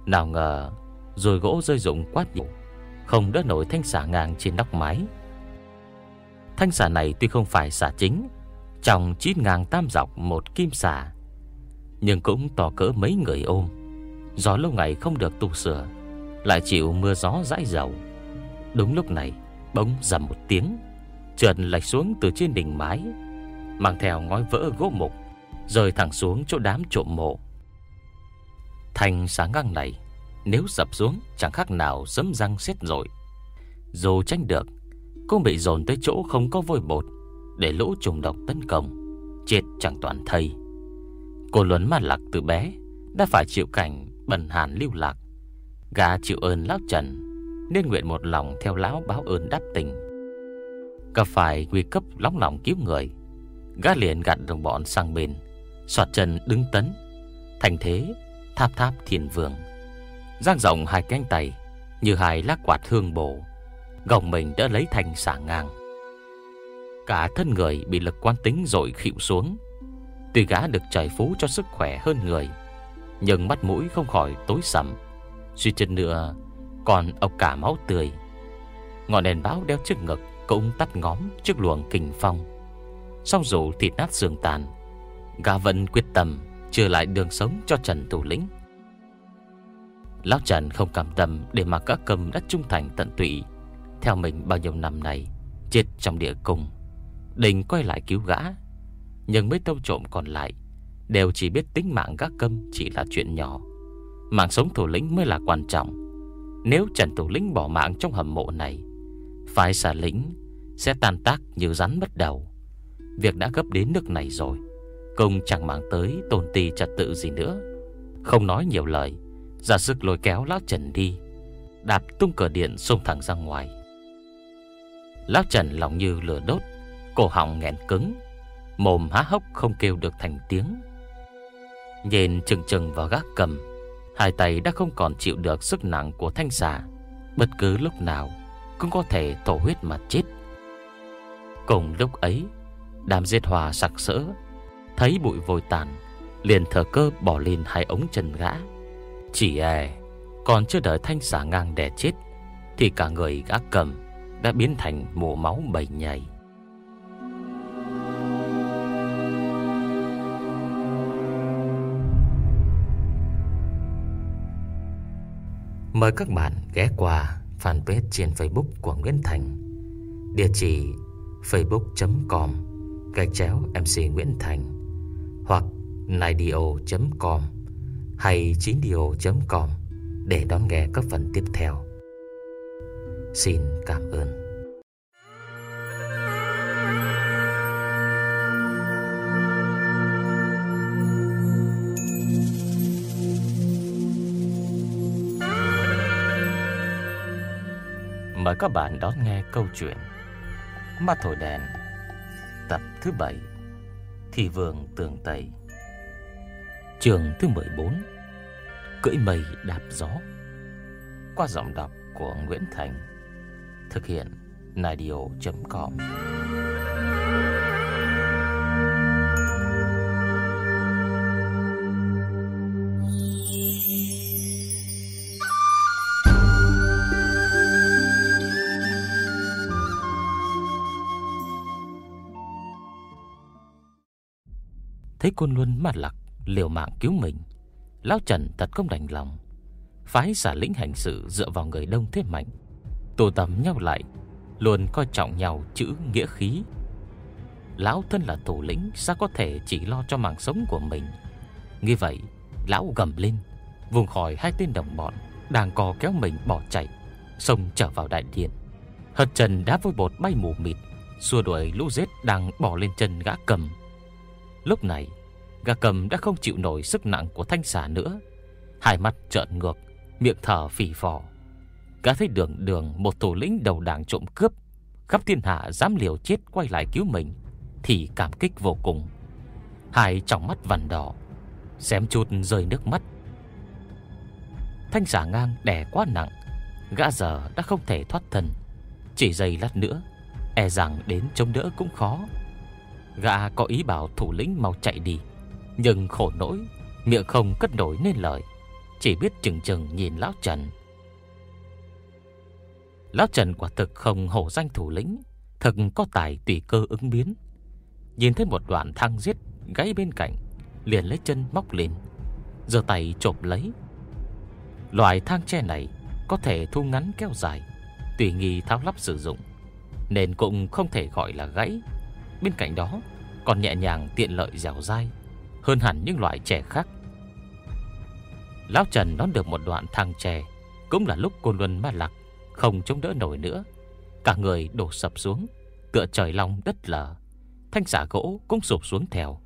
Nào ngờ, Rồi gỗ rơi rụng quá nhiều, Không đỡ nổi thanh xả ngang trên nóc mái. Thanh xà này tuy không phải xà chính Trong chín ngang tam dọc một kim xà, Nhưng cũng to cỡ mấy người ôm. Do lâu ngày không được tu sửa Lại chịu mưa gió dãi dầu. Đúng lúc này Bỗng dầm một tiếng Trượt lạch xuống từ trên đỉnh mái Mang theo ngói vỡ gỗ mục Rời thẳng xuống chỗ đám trộm mộ. Thành sáng ngang này Nếu dập xuống chẳng khác nào Dấm răng xét rồi Dù tránh được cũng bị dồn tới chỗ không có vôi bột Để lũ trùng độc tấn công, Chết chẳng toàn thây. Cô Luân mà lạc từ bé Đã phải chịu cảnh bần hàn lưu lạc. Gà chịu ơn lão Trần Nên nguyện một lòng theo lão báo ơn đáp tình. Gặp phải nguy cấp lóng lòng cứu người, Gã liền gạt đồng bọn sang bên, Xoạt chân đứng tấn. Thành thế, tháp tháp thiên vương Giang rộng hai cánh tay Như hai lá quạt hương bổ Gồng mình đã lấy thành xả ngang. Cả thân người bị lực quán tính rồi khịu xuống. Tuy gã được trời phú cho sức khỏe hơn người, Nhưng mắt mũi không khỏi tối sầm. Suy chân nữa, Còn ốc cả máu tươi. Ngọn đèn báo đeo trước ngực Cũng tắt ngóm trước luồng kình phong. Xong dù thịt nát xương tàn, Gã vẫn quyết tâm Chưa lại đường sống cho Trần Thủ Lĩnh. Lão Trần không cảm tâm Để mà các cầm đã trung thành tận tụy. Theo mình bao nhiêu năm này Chết trong địa cung. Đình quay lại cứu gã. Nhưng mấy tâu trộm còn lại Đều chỉ biết tính mạng gác câm chỉ là chuyện nhỏ. Mạng sống thủ lĩnh mới là quan trọng. Nếu Trần Thủ Lĩnh bỏ mạng trong hầm mộ này, Phái xà lĩnh Sẽ tan tác như rắn mất đầu. Việc đã gấp đến nước này rồi Công chẳng mang tới tồn tì trật tự gì nữa. Không nói nhiều lời, Ra sức lôi kéo Lão Trần đi, Đạp tung cửa điện xông thẳng ra ngoài. Lão Trần lòng như lửa đốt, Cổ họng nghẹn cứng, Mồm há hốc không kêu được thành tiếng. Nhìn chừng chừng vào gác cầm, Hai tay đã không còn chịu được sức nặng của thanh xà. Bất cứ lúc nào Cũng có thể thổ huyết mà chết. Cùng lúc ấy Đàm diệt hòa sặc sỡ, Thấy bụi vôi tàn, Liền thở cơ bỏ lên hai ống chân gã. Chỉ e Còn chưa đợi thanh xà ngang đè chết, Thì cả người gã cầm đã biến thành mồ máu bầy nhầy. Mời các bạn ghé qua fanpage trên Facebook của Nguyễn Thành. Địa chỉ facebook.com gạch chéo MC Nguyễn Thành, hoặc naidio.com hay 9dio.com để đón nghe các phần tiếp theo. Xin cảm ơn. Mời các bạn đón nghe câu chuyện Mắt thổi đèn, Tập thứ 7 Thị vườn tường Tây Trường thứ 14 Cưỡi mây đạp gió. Qua giọng đọc của Nguyễn Thành. Thực hiện Nadio.com Thấy Côn Luân mặt lặc, liều mạng cứu mình, Lão Trần thật không đành lòng. Phái xả lĩnh hành sự dựa vào người đông thế mạnh. Tụ tập nhau lại, Luôn coi trọng nhau chữ nghĩa khí. Lão thân là thủ lĩnh, Sao có thể chỉ lo cho mạng sống của mình? Như vậy, Lão gầm lên, Vùng khỏi hai tên đồng bọn Đang co kéo mình bỏ chạy, Xông trở vào đại điện. Hật trần đá vôi bột bay mù mịt, Xua đuổi lũ rết đang bỏ lên chân gã cầm. Lúc này, gã cầm đã không chịu nổi sức nặng của thanh xà nữa. Hai mắt trợn ngược, Miệng thở phì phò cả thấy đường đường một thủ lĩnh đầu đảng trộm cướp. Khắp thiên hạ dám liều chết quay lại cứu mình, Thì cảm kích vô cùng. Hai trong mắt vằn đỏ, Xém chút rơi nước mắt. Thanh xà ngang đè quá nặng, Gã giờ đã không thể thoát thân. Chỉ giây lát nữa E rằng đến chống đỡ cũng khó. Gã có ý bảo thủ lĩnh mau chạy đi, Nhưng khổ nỗi, Miệng không cất nổi nên lời. Chỉ biết chừng chừng nhìn Lão Trần Lão Trần quả thực không hổ danh thủ lĩnh Thực có tài tùy cơ ứng biến. Nhìn thấy một đoạn thang giết gãy bên cạnh Liền lấy chân móc lên Giờ tay chộp lấy. Loại thang tre này Có thể thu ngắn kéo dài Tùy nghi tháo lắp sử dụng Nên cũng không thể gọi là gãy. Bên cạnh đó còn nhẹ nhàng tiện lợi dẻo dai hơn hẳn những loại trẻ khác. Lão Trần đón được một đoạn thang tre, cũng là lúc cô Luân ma lạc không chống đỡ nổi nữa, cả người đổ sập xuống, tựa trời long đất lở. Thanh xả gỗ cũng sụp xuống theo.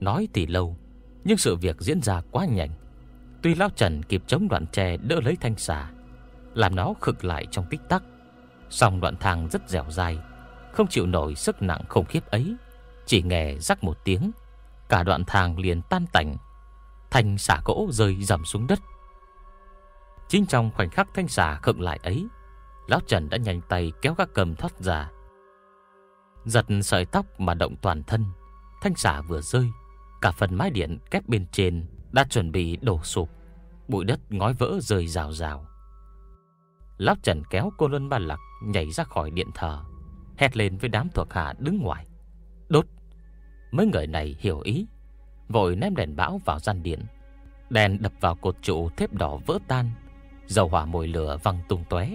Nói thì lâu, nhưng sự việc diễn ra quá nhanh. Tuy Lão Trần kịp chống đoạn tre đỡ lấy thanh xà, làm nó khực lại trong tích tắc, song đoạn thang rất dẻo dai, không chịu nổi sức nặng khủng khiếp ấy Chỉ nghe rắc một tiếng Cả đoạn thang liền tan tành Thanh xả gỗ rơi dầm xuống đất Chính trong khoảnh khắc thanh xà khựng lại ấy, Lão Trần đã nhanh tay kéo các cầm thoát ra. Giật sợi tóc mà động toàn thân, Thanh xà vừa rơi, Cả phần mái điện kép bên trên Đã chuẩn bị đổ sụp, Bụi đất ngói vỡ rơi rào rào. Lão Trần kéo cô Luân Ba Lạc Nhảy ra khỏi điện thờ, Hét lên với đám thuộc hạ đứng ngoài. Đốt! Mấy người này hiểu ý, Vội ném đèn bão vào gian điện, Đèn đập vào cột trụ thép đỏ vỡ tan. Dầu hỏa mồi lửa văng tung tóe.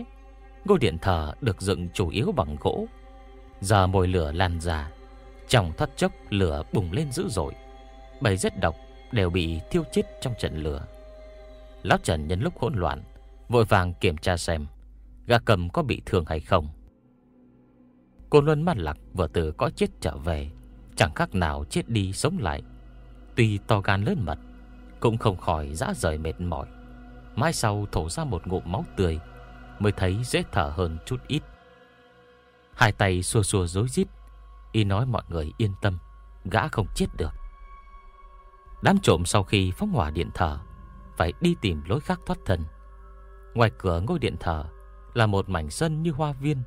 Ngôi điện thờ được dựng chủ yếu bằng gỗ. Giờ mồi lửa lan ra, Trong thoát chốc lửa bùng lên dữ dội. Bảy rất độc đều bị thiêu chết trong trận lửa. Lão Trần nhân lúc hỗn loạn, Vội vàng kiểm tra xem gã cầm có bị thương hay không. Cô Luân mắt lặc vừa từ có chết trở về, Chẳng khác nào chết đi sống lại. Tuy to gan lớn mật, Cũng không khỏi dã rời mệt mỏi mãi sau thổ ra một ngụm máu tươi, Mới thấy dễ thở hơn chút ít. Hai tay xua xua dối rít, Y nói mọi người yên tâm, Gã không chết được. Đám trộm sau khi phóng hỏa điện thờ, Phải đi tìm lối khác thoát thân. Ngoài cửa ngôi điện thờ Là một mảnh sân như hoa viên,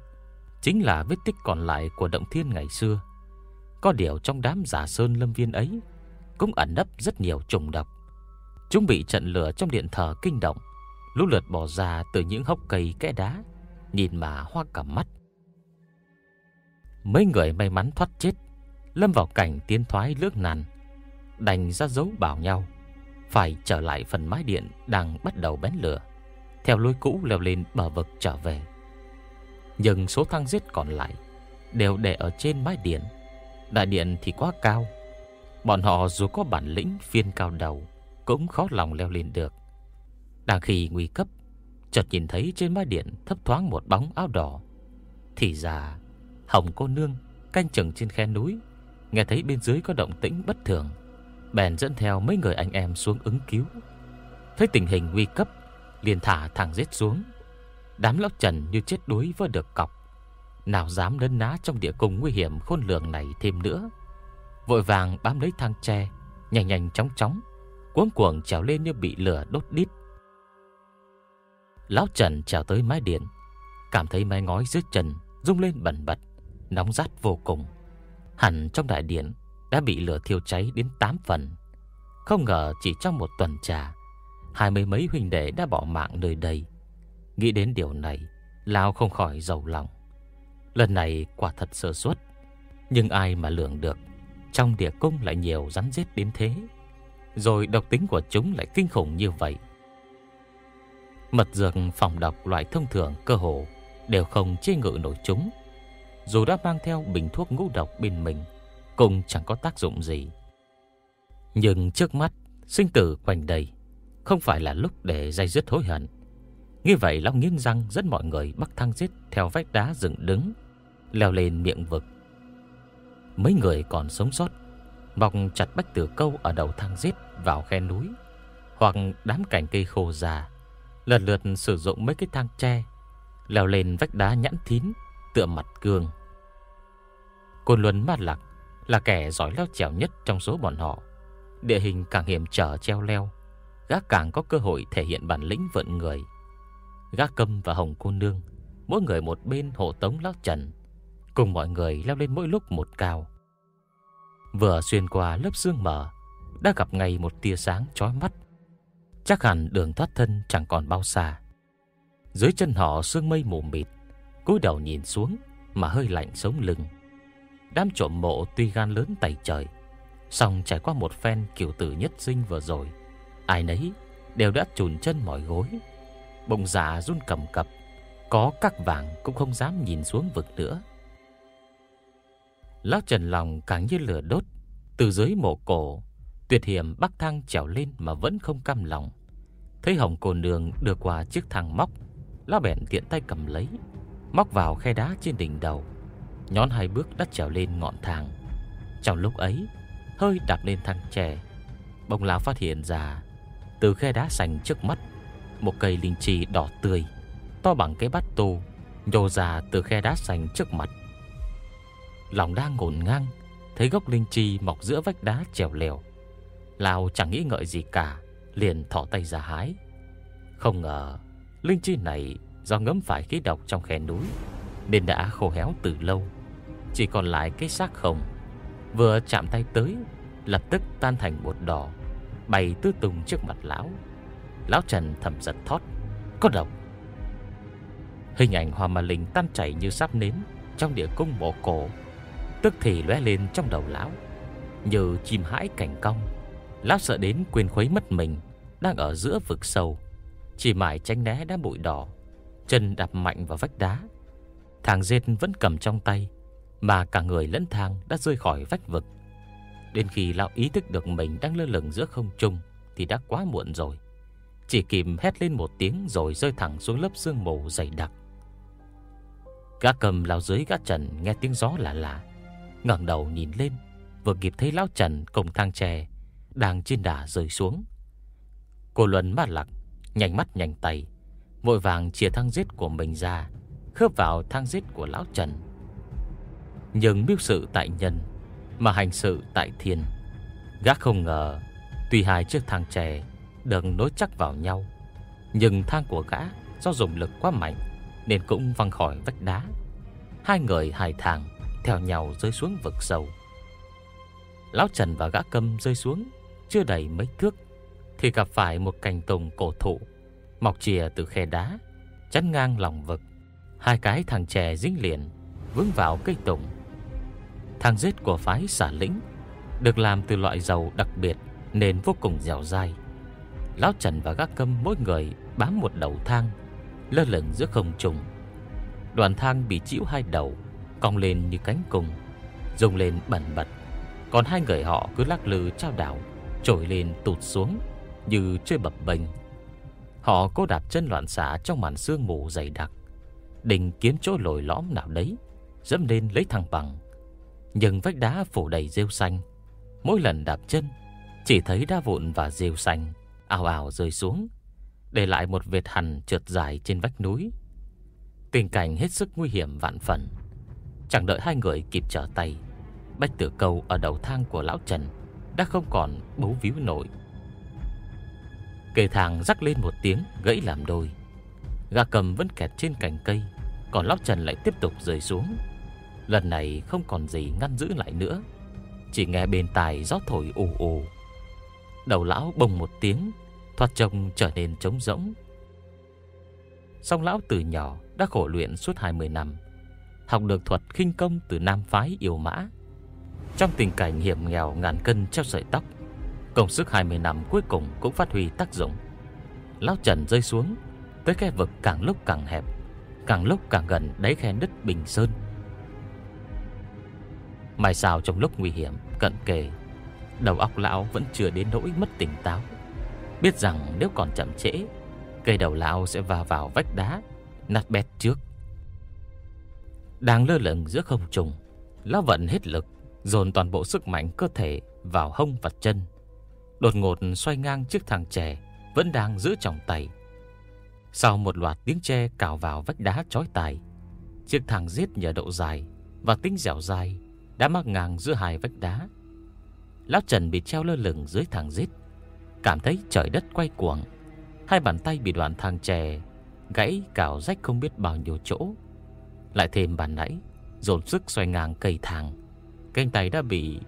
Chính là vết tích còn lại của động thiên ngày xưa. Có điều trong đám giả sơn lâm viên ấy Cũng ẩn nấp rất nhiều trùng độc. Chúng bị trận lửa trong điện thờ kinh động. Lũ lượt bỏ ra từ những hốc cây kẽ đá, Nhìn mà hoa cả mắt. Mấy người may mắn thoát chết, Lâm vào cảnh tiến thoái lước nàn, Đành ra dấu bảo nhau, Phải trở lại phần mái điện Đang bắt đầu bén lửa, Theo lối cũ leo lên bờ vực trở về. Nhưng số thang giết còn lại Đều để ở trên mái điện. Đại điện thì quá cao, Bọn họ dù có bản lĩnh phiên cao đầu cũng khó lòng leo lên được. Đang khi nguy cấp, Chợt nhìn thấy trên mái điện thấp thoáng một bóng áo đỏ. Thì ra, Hồng cô nương canh chừng trên khe núi, Nghe thấy bên dưới có động tĩnh bất thường, Bèn dẫn theo mấy người anh em xuống ứng cứu. Thấy tình hình nguy cấp, liền thả thẳng giết xuống. Đám lão trần như chết đuối vừa được cọc. Nào dám lấn ná trong địa cung nguy hiểm khôn lường này thêm nữa. Vội vàng bám lấy thang tre, Nhanh nhanh chóng chóng. Cuống cuồng trèo lên như bị lửa đốt đít. Lão Trần trèo tới mái điện, Cảm thấy mái ngói dưới chân Rung lên bẩn bật, Nóng rát vô cùng. Hẳn trong đại điện Đã bị lửa thiêu cháy đến 8 phần. Không ngờ chỉ trong một tuần trà, Hai mươi mấy huynh đệ đã bỏ mạng nơi đây. Nghĩ đến điều này, lão không khỏi giàu lòng. Lần này quả thật sơ suất, Nhưng ai mà lường được, Trong địa cung lại nhiều rắn rết đến thế. Rồi độc tính của chúng lại kinh khủng như vậy. Mật dược, phòng độc loại thông thường cơ hồ Đều không chế ngự nổi chúng. Dù đã mang theo bình thuốc ngũ độc bên mình, Cũng chẳng có tác dụng gì. Nhưng trước mắt, Sinh tử quanh đây Không phải là lúc để dây dứt hối hận. Như vậy, Long nghiến răng dẫn mọi người bắt thang giết Theo vách đá dựng đứng, Leo lên miệng vực. Mấy người còn sống sót Mọc chặt bách tử câu ở đầu thang giết Vào khe núi. Hoặc đám cành cây khô già. Lần lượt sử dụng mấy cái thang tre. Leo lên vách đá nhẵn thín, Tựa mặt cương Côn Luân Mát Lạc Là kẻ giỏi leo trèo nhất trong số bọn họ. Địa hình càng hiểm trở treo leo, Gác càng có cơ hội thể hiện bản lĩnh vận người. Gác Câm và Hồng Cô Nương, Mỗi người một bên hộ tống lão Trần. Cùng mọi người leo lên mỗi lúc một cao. Vừa xuyên qua lớp sương mờ, Đã gặp ngay một tia sáng chói mắt. Chắc hẳn đường thoát thân chẳng còn bao xa. Dưới chân họ sương mây mù mịt, cúi đầu nhìn xuống Mà hơi lạnh sống lưng. Đám trộm mộ tuy gan lớn tay trời Xong trải qua một phen kiểu tử nhất sinh vừa rồi, Ai nấy đều đã chùn chân mỏi gối. Bụng dạ run cầm cập, Có các vàng cũng không dám nhìn xuống vực nữa. Lão Trần lòng càng như lửa đốt. Từ dưới mộ cổ, Tuyệt hiểm bắc thang trèo lên mà vẫn không cam lòng. Thấy hồng cô nương đưa qua chiếc thang móc, Lão bèn tiện tay cầm lấy, Móc vào khe đá trên đỉnh đầu. Nhón hai bước đắt trèo lên ngọn thang. Trong lúc ấy, Hơi đạp lên thang trẻ Bông lão phát hiện ra, Từ khe đá sành trước mắt, Một cây linh chi đỏ tươi, To bằng cái bát tô, Nhô ra từ khe đá sành trước mặt. Lòng đang ngổn ngang, Thấy gốc linh chi mọc giữa vách đá trèo lèo. Lào chẳng nghĩ ngợi gì cả, Liền thỏ tay ra hái. Không ngờ, Linh chi này do ngấm phải khí độc trong khe núi, Nên đã khô héo từ lâu. Chỉ còn lại cái xác không Vừa chạm tay tới, Lập tức tan thành bột đỏ, Bay tứ tung trước mặt lão. Lão Trần thầm giật thót, Có độc. Hình ảnh hoa ma linh tan chảy như sắp nến Trong địa cung mộ cổ. Tức thì lóe lên trong đầu lão. Như chim hãi cảnh cong, Lão sợ đến quên khuấy mất mình, Đang ở giữa vực sâu. Chỉ mãi tránh né đám bụi đỏ, Chân đạp mạnh vào vách đá. Thằng dệt vẫn cầm trong tay, Mà cả người lẫn thang đã rơi khỏi vách vực. Đến khi lão ý thức được mình đang lơ lửng giữa không trung Thì đã quá muộn rồi. Chỉ kịp hét lên một tiếng rồi rơi thẳng xuống lớp sương mù dày đặc. Gã cầm lao dưới gã trần, nghe tiếng gió lạ lạ ngẩng đầu nhìn lên Vừa kịp thấy lão trần cùng thang tre Đang trên đà rơi xuống. Cô Luân mát lặc, Nhanh mắt nhanh tay Vội vàng chia thang giết của mình ra Khớp vào thang giết của lão trần. Nhưng mưu sự tại nhân Mà hành sự tại thiên Gác không ngờ Tuy hai chiếc thang tre Được nối chắc vào nhau Nhưng thang của gã Do dùng lực quá mạnh Nên cũng văng khỏi vách đá. Hai người hài thang theo nhau rơi xuống vực sâu. Lão Trần và gã cầm rơi xuống, Chưa đầy mấy thước, Thì gặp phải một cành tùng cổ thụ, Mọc chìa từ khe đá, Chắn ngang lòng vực. Hai cái thằng trẻ dính liền, Vướng vào cây tùng. Thang giết của phái xả lĩnh Được làm từ loại dầu đặc biệt, Nên vô cùng dẻo dai. Lão Trần và gác câm mỗi người bám một đầu thang, Lơ lửng giữa không trung. Đoàn thang bị chịu hai đầu Cong lên như cánh cung rung lên bẩn bật. Còn hai người họ cứ lắc lư trao đảo, Trồi lên tụt xuống Như chơi bập bênh. Họ cố đạp chân loạn xả trong màn sương mù dày đặc, Định kiếm chỗ lồi lõm nào đấy, Dẫm lên lấy thăng bằng. Nhưng vách đá phủ đầy rêu xanh, Mỗi lần đạp chân, Chỉ thấy đá vụn và rêu xanh ào ào rơi xuống, Để lại một vệt hằn trượt dài trên vách núi. Tình cảnh hết sức nguy hiểm vạn phần. Chẳng đợi hai người kịp trở tay, Bách tử cầu ở đầu thang của lão Trần Đã không còn bấu víu nổi. Kề thang rắc lên một tiếng, gãy làm đôi. Gà cầm vẫn kẹt trên cành cây, Còn lão Trần lại tiếp tục rơi xuống. Lần này không còn gì ngăn giữ lại nữa, Chỉ nghe bên tai gió thổi ù ù. Đầu lão bồng một tiếng, Thoạt trông trở nên trống rỗng. Song lão từ nhỏ Đã khổ luyện suốt 20 năm. Học được thuật khinh công từ nam phái yêu mã. Trong tình cảnh hiểm nghèo ngàn cân treo sợi tóc, Công sức 20 năm cuối cùng cũng phát huy tác dụng. Lão Trần rơi xuống, Tới khe vực càng lúc càng hẹp, Càng lúc càng gần đáy khe nứt Bình Sơn. Mai sao trong lúc nguy hiểm, Cận kề, Đầu óc lão vẫn chưa đến nỗi mất tỉnh táo. Biết rằng nếu còn chậm trễ, Cây đầu lão sẽ va vào vách đá, Nát bét trước. Đang lơ lửng giữa không trung, Lão vận hết lực Dồn toàn bộ sức mạnh cơ thể Vào hông và chân. Đột ngột xoay ngang chiếc thằng trẻ Vẫn đang giữ trong tay. Sau một loạt tiếng tre cào vào vách đá chói tai Chiếc thằng giết nhờ độ dài Và tính dẻo dai Đã mắc ngang giữa hai vách đá. Lão Trần bị treo lơ lửng dưới thằng giết Cảm thấy trời đất quay cuồng. Hai bàn tay bị đoạn thang chè Gãy cào rách không biết bao nhiêu chỗ. Lại thêm bàn nãy, Dồn sức xoay ngang cây thang. Cánh tay đã bị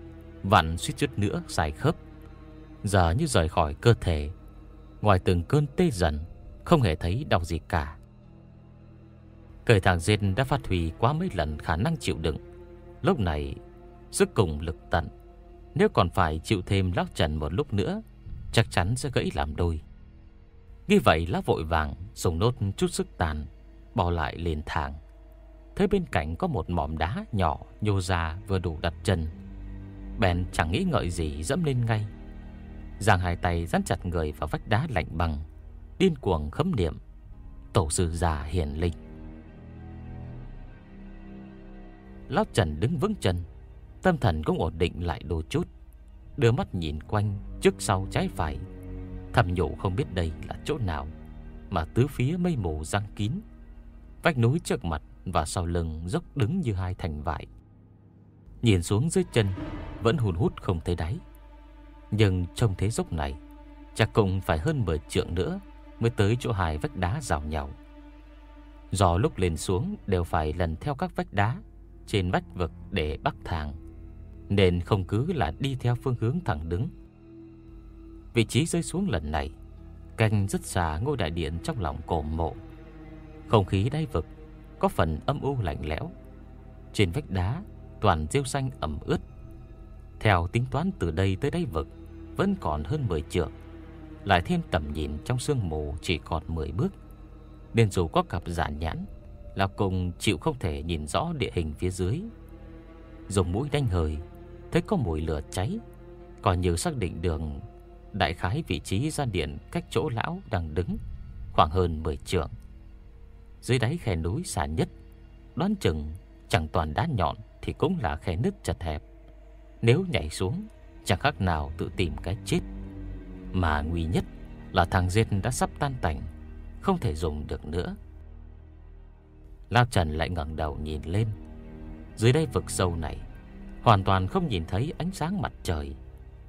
vặn suýt chút nữa, dài khớp. Giờ như rời khỏi cơ thể, Ngoài từng cơn tê dần, Không hề thấy đau gì cả. Cây thang dên đã phát huy quá mấy lần khả năng chịu đựng. Lúc này, Sức cùng lực tận. Nếu còn phải chịu thêm lóc trần một lúc nữa, Chắc chắn sẽ gãy làm đôi. Như vậy, lá vội vàng Dùng nốt chút sức tàn, Bỏ lại lên thang. Thấy bên cạnh có một mỏm đá nhỏ Nhô ra vừa đủ đặt chân. Bèn chẳng nghĩ ngợi gì dẫm lên ngay. Giang hai tay dán chặt người vào vách đá lạnh bằng, Điên cuồng khấm niệm Tổ sư già hiền linh. Lão Trần đứng vững chân Tâm thần cũng ổn định lại đôi chút Đưa mắt nhìn quanh Trước sau trái phải Thầm nhủ không biết đây là chỗ nào Mà tứ phía mây mù răng kín Vách núi trước mặt và sau lưng dốc đứng như hai thành vải. Nhìn xuống dưới chân, Vẫn hùn hút không thấy đáy. Nhưng trong thế dốc này, Chắc cũng phải hơn 10 trượng nữa Mới tới chỗ hai vách đá rào nhau Do lúc lên xuống Đều phải lần theo các vách đá Trên vách vực để bắc thang nên không cứ là đi theo phương hướng thẳng đứng. Vị trí rơi xuống lần này, Canh rất xa ngôi đại điện trong lòng cổ mộ. Không khí đáy vực có phần âm u lạnh lẽo. Trên vách đá, Toàn rêu xanh ẩm ướt. Theo tính toán từ đây tới đáy vực, Vẫn còn hơn 10 trượng. Lại thêm tầm nhìn trong sương mù Chỉ còn 10 bước. Nên dù có cặp giản nhãn, Là cùng chịu không thể nhìn rõ địa hình phía dưới. Dùng mũi đánh hơi, Thấy có mùi lửa cháy, Còn như xác định đường Đại khái vị trí gian điện cách chỗ lão đang đứng, Khoảng hơn 10 trượng. Dưới đáy khe núi xa nhất, Đoán chừng chẳng toàn đá nhọn Thì cũng là khe nứt chật hẹp. Nếu nhảy xuống, Chẳng khác nào tự tìm cái chết. Mà nguy nhất là thằng Diên đã sắp tan tành, Không thể dùng được nữa. Lao Trần lại ngẩng đầu nhìn lên. Dưới đây vực sâu này, Hoàn toàn không nhìn thấy ánh sáng mặt trời.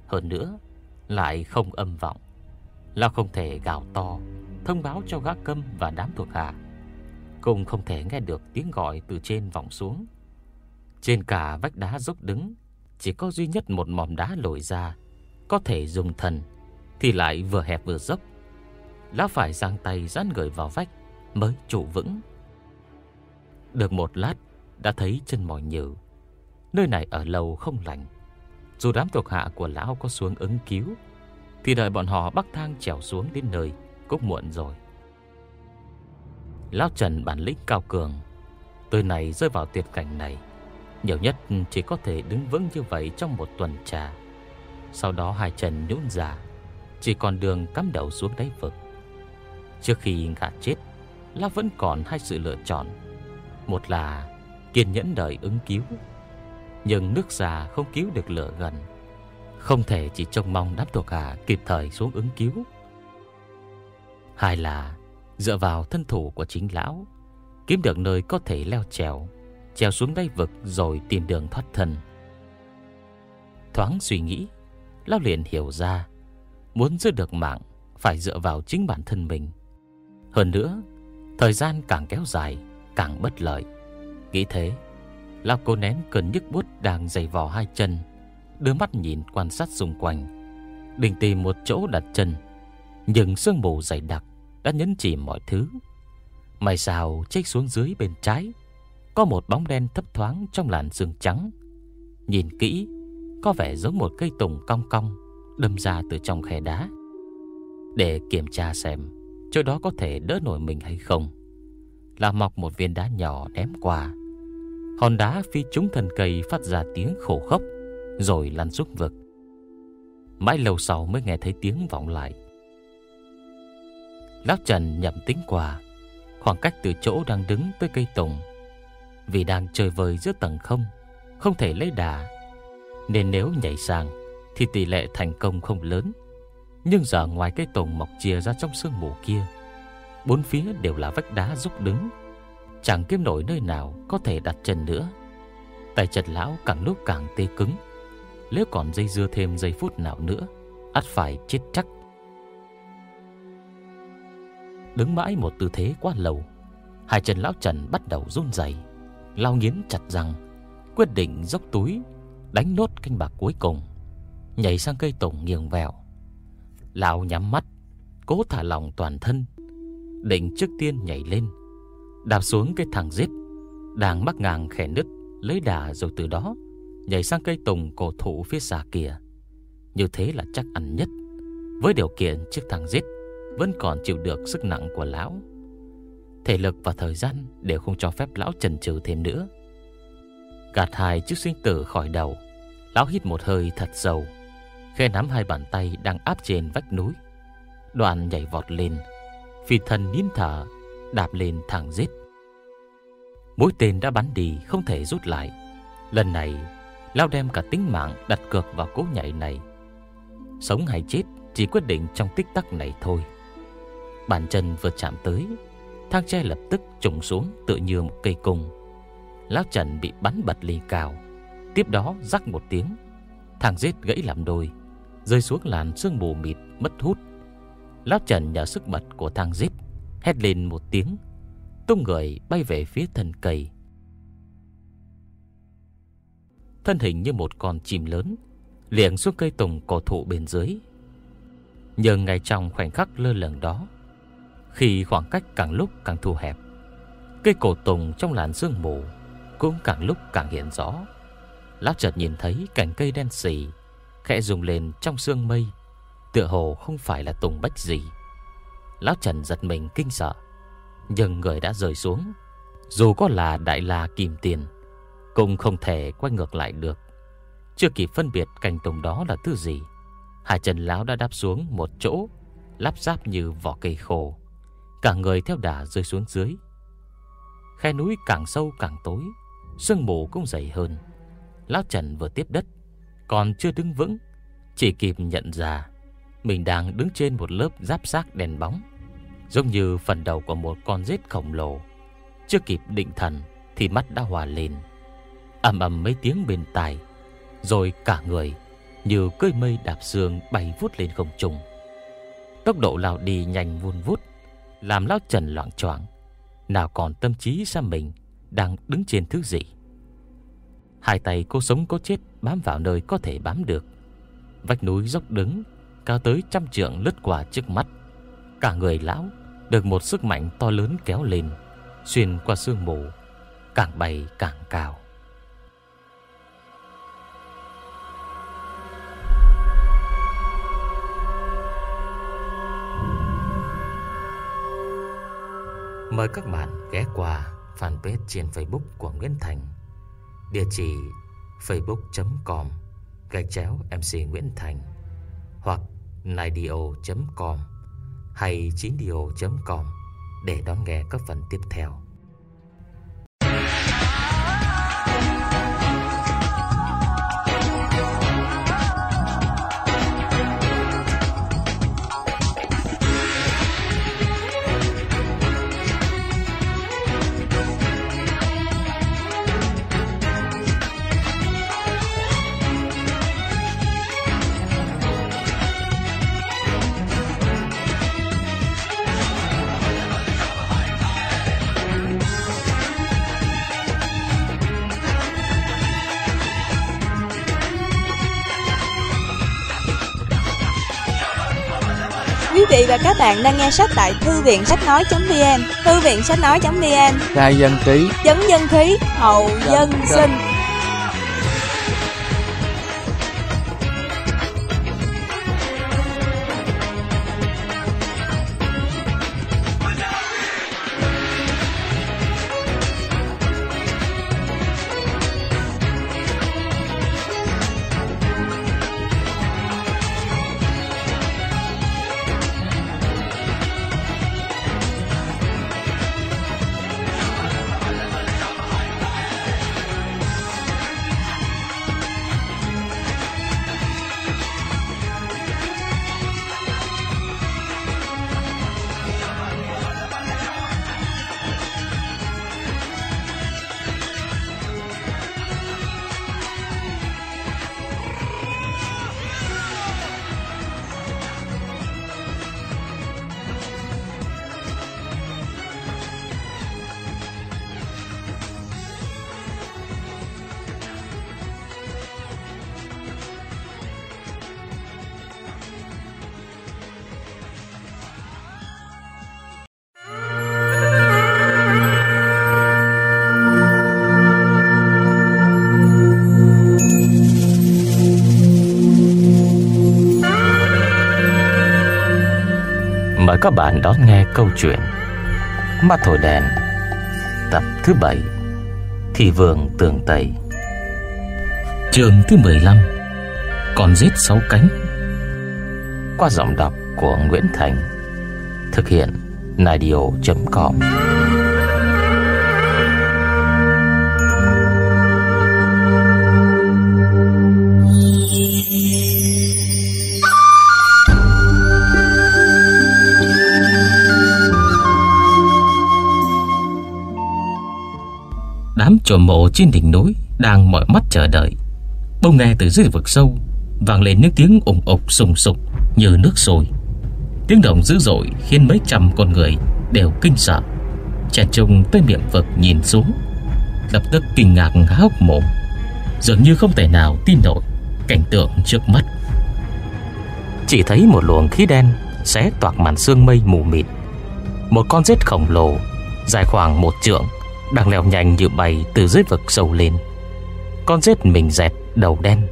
Hơn nữa, Lại không âm vọng. Lao không thể gào to, Thông báo cho gã câm và đám thuộc hạ. Cũng không thể nghe được tiếng gọi từ trên vọng xuống. Trên cả vách đá dốc đứng, Chỉ có duy nhất một mỏm đá lồi ra, Có thể dùng thần, Thì lại vừa hẹp vừa dốc. Lão phải giang tay dán người vào vách Mới trụ vững. Được một lát, Đã thấy chân mỏi nhừ. Nơi này ở lâu không lành. Dù đám thuộc hạ của lão có xuống ứng cứu, Thì đợi bọn họ bắc thang trèo xuống đến nơi Cũng muộn rồi. Lão Trần bản lĩnh cao cường. Tôi này rơi vào tuyệt cảnh này, Nhiều nhất chỉ có thể đứng vững như vậy trong một tuần trà. Sau đó hai chân nhũn ra, Chỉ còn đường cắm đầu xuống đáy vực. Trước khi ngã chết, Lão vẫn còn hai sự lựa chọn. Một là kiên nhẫn đợi ứng cứu, Nhưng nước già không cứu được lửa gần. Không thể chỉ trông mong đám thuộc hạ kịp thời xuống ứng cứu. Hai là dựa vào thân thủ của chính lão, Kiếm được nơi có thể leo trèo Trèo xuống đáy vực rồi tìm đường thoát thân. Thoáng suy nghĩ, Lão liền hiểu ra, Muốn giữ được mạng Phải dựa vào chính bản thân mình. Hơn nữa, Thời gian càng kéo dài, Càng bất lợi. Nghĩ thế, Lão cố nén cơn nhức bút đang dày vò hai chân, Đưa mắt nhìn quan sát xung quanh, Định tìm một chỗ đặt chân, Nhưng sương mù dày đặc đã nhấn chìm mọi thứ. Mày sao chích xuống dưới bên trái, Có một bóng đen thấp thoáng trong làn sương trắng. Nhìn kỹ, Có vẻ giống một cây tùng cong cong, Đâm ra từ trong khe đá. Để kiểm tra xem Chỗ đó có thể đỡ nổi mình hay không Là mọc một viên đá nhỏ ném qua. Hòn đá phi trúng thân cây phát ra tiếng khổ khốc, Rồi lăn xuống vực. Mãi lâu sau mới nghe thấy tiếng vọng lại. Lão Trần nhậm tính quả, Khoảng cách từ chỗ đang đứng tới cây tùng. Vì đang chơi vơi giữa tầng không Không thể lấy đà, Nên nếu nhảy sang Thì tỷ lệ thành công không lớn. Nhưng giờ ngoài cây tùng mọc chia ra trong sương mù kia, Bốn phía đều là vách đá dốc đứng. Chẳng kiếm nổi nơi nào có thể đặt chân nữa. Tay chân lão càng lúc càng tê cứng. Nếu còn dây dưa thêm giây phút nào nữa, ắt phải chết chắc. Đứng mãi một tư thế quá lâu. Hai chân lão Trần bắt đầu run rẩy, Lao nghiến chặt răng Quyết định dốc túi Đánh nốt canh bạc cuối cùng. Nhảy sang cây tùng nghiêng vẹo. Lão nhắm mắt Cố thả lỏng toàn thân Định trước tiên nhảy lên. Đạp xuống cây thằng giết Đang mắc ngang khẽ nứt Lấy đà rồi từ đó Nhảy sang cây tùng cổ thụ phía xa kia. Như thế là chắc ăn nhất. Với điều kiện chiếc thằng giết vẫn còn chịu được sức nặng của lão. Thể lực và thời gian đều không cho phép lão chần chừ thêm nữa. Gạt hai chiếc sinh tử khỏi đầu, lão hít một hơi thật sâu, khẽ nắm hai bàn tay đang áp trên vách núi. Đoàn nhảy vọt lên, phi thần nín thở, đạp lên thẳng giết. Mũi tên đã bắn đi không thể rút lại. Lần này, lão đem cả tính mạng đặt cược vào cú nhảy này. Sống hay chết chỉ quyết định trong tích tắc này thôi. Bàn chân vừa chạm tới, Thang tre lập tức trùng xuống tự như một cây cung. Lão Trần bị bắn bật lên cao Tiếp đó rắc một tiếng, Thang giết gãy làm đôi, Rơi xuống làn sương mù mịt, mất hút. Lão Trần nhờ sức bật của thang giết, Hét lên một tiếng, Tung người bay về phía thân cây. Thân hình như một con chim lớn Liền xuống cây tùng cổ thụ bên dưới. Nhưng ngay trong khoảnh khắc lơ lửng đó khi khoảng cách càng lúc càng thu hẹp, Cây cổ tùng trong làn sương mù Cũng càng lúc càng hiện rõ. Lão chợt nhìn thấy cành cây đen xì Khẽ rung lên trong sương mây, Tựa hồ không phải là tùng bách gì. Lão Trần giật mình kinh sợ, Nhưng người đã rời xuống. Dù có là đại la kìm tiền, Cũng không thể quay ngược lại được. Chưa kịp phân biệt cành tùng đó là thứ gì, Hai chân lão đã đáp xuống một chỗ, Lắp ráp như vỏ cây khô. Cả người theo đà rơi xuống dưới. Khe núi càng sâu càng tối, Sương mù cũng dày hơn. Lão Trần vừa tiếp đất, Còn chưa đứng vững, Chỉ kịp nhận ra Mình đang đứng trên một lớp giáp xác đèn bóng, Giống như phần đầu của một con rết khổng lồ. Chưa kịp định thần Thì mắt đã hòa lên. Ầm ầm mấy tiếng bên tai, Rồi cả người Như cơi mây đạp xương bay vút lên không trung. Tốc độ lao đi nhanh vun vút làm lão Trần loạn choạng, nào còn tâm trí xem mình đang đứng trên thứ gì. Hai tay cô sống có chết bám vào nơi có thể bám được. Vách núi dốc đứng, cao tới trăm trượng lướt qua trước mắt. Cả người lão được một sức mạnh to lớn kéo lên, xuyên qua sương mù, càng bay càng cao. Mời các bạn ghé qua fanpage trên Facebook của Nguyễn Thành. Địa chỉ facebook.com gạch chéo MC Nguyễn Thành, hoặc naidio.com hay 9dio.com để đón nghe các phần tiếp theo. Vị và các bạn đang nghe sách tại thư viện sách nói.vn, thư viện sách nói.vn, khai dân ký chấn dân khí, hậu dân sinh. Mời các bạn đón nghe câu chuyện Mắt thổi đèn Tập thứ 7 Thị vườn tường Tây Trường thứ 15 Còn giết sáu cánh. Qua giọng đọc của Nguyễn Thành Thực hiện Nadio.com Đám trộm mộ trên đỉnh núi Đang mỏi mắt chờ đợi. Bỗng nghe từ dưới vực sâu, Vang lên những tiếng ủng ục sùng sục Như nước sôi. Tiếng động dữ dội khiến mấy trăm con người Đều kinh sợ. Trẻ trung tới miệng vực nhìn xuống, Lập tức kinh ngạc há hốc mồm. Dường như không thể nào tin nổi Cảnh tượng trước mắt. Chỉ thấy một luồng khí đen Xé toạc màn sương mây mù mịt. Một con rết khổng lồ, Dài khoảng một trượng đang leo nhanh như bay từ dưới vực sâu lên. Con rết mình dẹt đầu đen,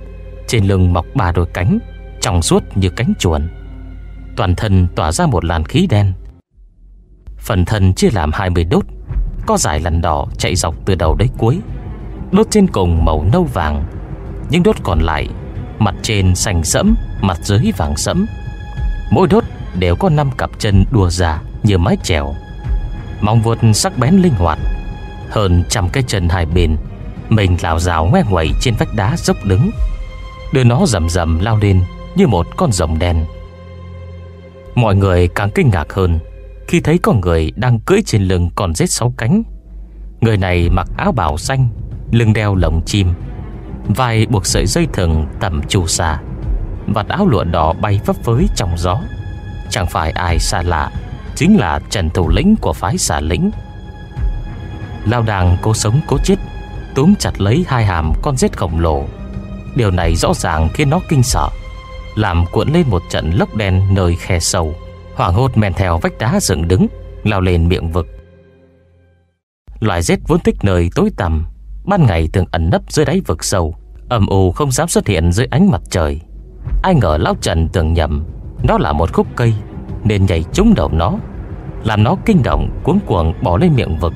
trên lưng mọc ba đôi cánh, trong suốt như cánh chuồn. Toàn thân tỏa ra một làn khí đen. Phần thân chia làm 20 đốt, có dài lằn đỏ chạy dọc từ đầu đến cuối. Đốt trên cùng màu nâu vàng, những đốt còn lại mặt trên xanh sẫm, mặt dưới vàng sẫm. Mỗi đốt đều có 5 cặp chân đua ra như mái chèo. Móng vuốt sắc bén linh hoạt hơn trăm cái chân hai bên. Mình lào rào ngoe ngoẩy trên vách đá dốc đứng. Đưa nó rầm rầm lao lên Như một con rồng đen. Mọi người càng kinh ngạc hơn Khi thấy con người đang cưỡi trên lưng con rết sáu cánh. Người này mặc áo bào xanh, Lưng đeo lồng chim, Vai buộc sợi dây thừng tầm chu xa Vạt áo lụa đỏ bay phấp phới trong gió. Chẳng phải ai xa lạ, Chính là Trần Thủ Lĩnh của phái xà lĩnh. Lao đàng cố sống cố chết, Túm chặt lấy hai hàm con rết khổng lồ. Điều này rõ ràng khiến nó kinh sợ, Làm cuộn lên một trận lốc đen nơi khe sâu. Hoảng hốt men theo vách đá dựng đứng, Lao lên miệng vực. Loài rết vốn thích nơi tối tăm, Ban ngày thường ẩn nấp dưới đáy vực sâu, Âm u không dám xuất hiện dưới ánh mặt trời. Ai ngờ Lão Trần tưởng nhầm, Nó là một khúc cây, Nên nhảy trúng đầu nó, Làm nó kinh động cuống cuồng bỏ lên miệng vực.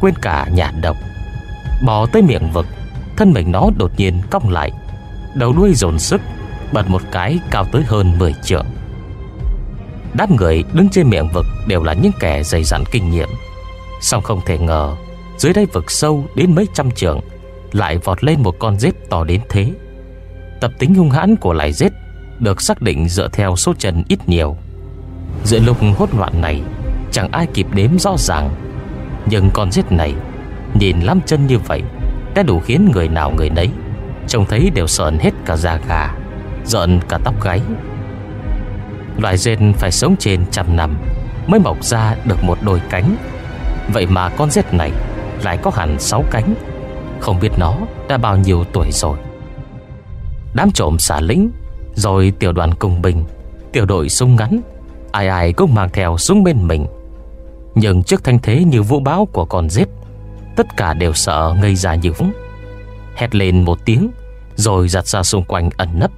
Quên cả nhà độc. Bỏ tới miệng vực, Thân mình nó đột nhiên cong lại, Đầu đuôi dồn sức, Bật một cái cao tới hơn 10 trượng. Đám người đứng trên miệng vực Đều là những kẻ dày dặn kinh nghiệm. Song không thể ngờ, Dưới đây vực sâu đến mấy trăm trượng, Lại vọt lên một con rết to đến thế. Tập tính hung hãn của loài rết Được xác định dựa theo số chân ít nhiều. Giữa lúc hốt loạn này, Chẳng ai kịp đếm rõ ràng nhưng con rết này, Nhìn lắm chân như vậy, Đã đủ khiến người nào người nấy, Trông thấy đều sợn hết cả da gà, Giận cả tóc gáy. Loài rết phải sống trên trăm năm Mới mọc ra được một đôi cánh. Vậy mà con rết này Lại có hẳn sáu cánh, Không biết nó đã bao nhiêu tuổi rồi. Đám trộm xả lính Rồi tiểu đoàn công binh Tiểu đội súng ngắn, Ai ai cũng mang theo súng bên mình. Nhưng trước thanh thế như vũ báo của con rết Tất cả đều sợ ngây ra như vũng. Hét lên một tiếng, Rồi giặt ra xung quanh ẩn nấp.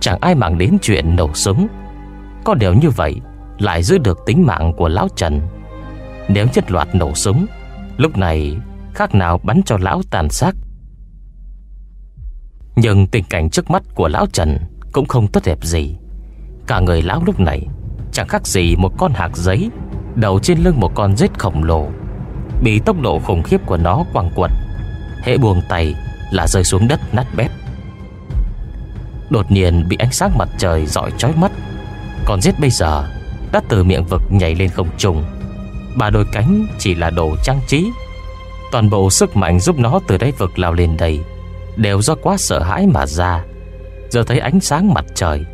Chẳng ai mang đến chuyện nổ súng. Có điều như vậy Lại giữ được tính mạng của Lão Trần. Nếu chất loạt nổ súng, Lúc này khác nào bắn cho Lão tàn xác. Nhưng tình cảnh trước mắt của Lão Trần Cũng không tốt đẹp gì. Cả người Lão lúc này Chẳng khác gì một con hạc giấy. Đầu trên lưng một con rết khổng lồ. Bị tốc độ khủng khiếp của nó quăng quật, Hệ buông tay là rơi xuống đất nát bét. Đột nhiên bị ánh sáng mặt trời dọi chói mắt. Con rết bây giờ Đã từ miệng vực nhảy lên không trùng Ba đôi cánh chỉ là đồ trang trí. Toàn bộ sức mạnh giúp nó từ đáy vực lao lên đây Đều do quá sợ hãi mà ra. Giờ thấy ánh sáng mặt trời,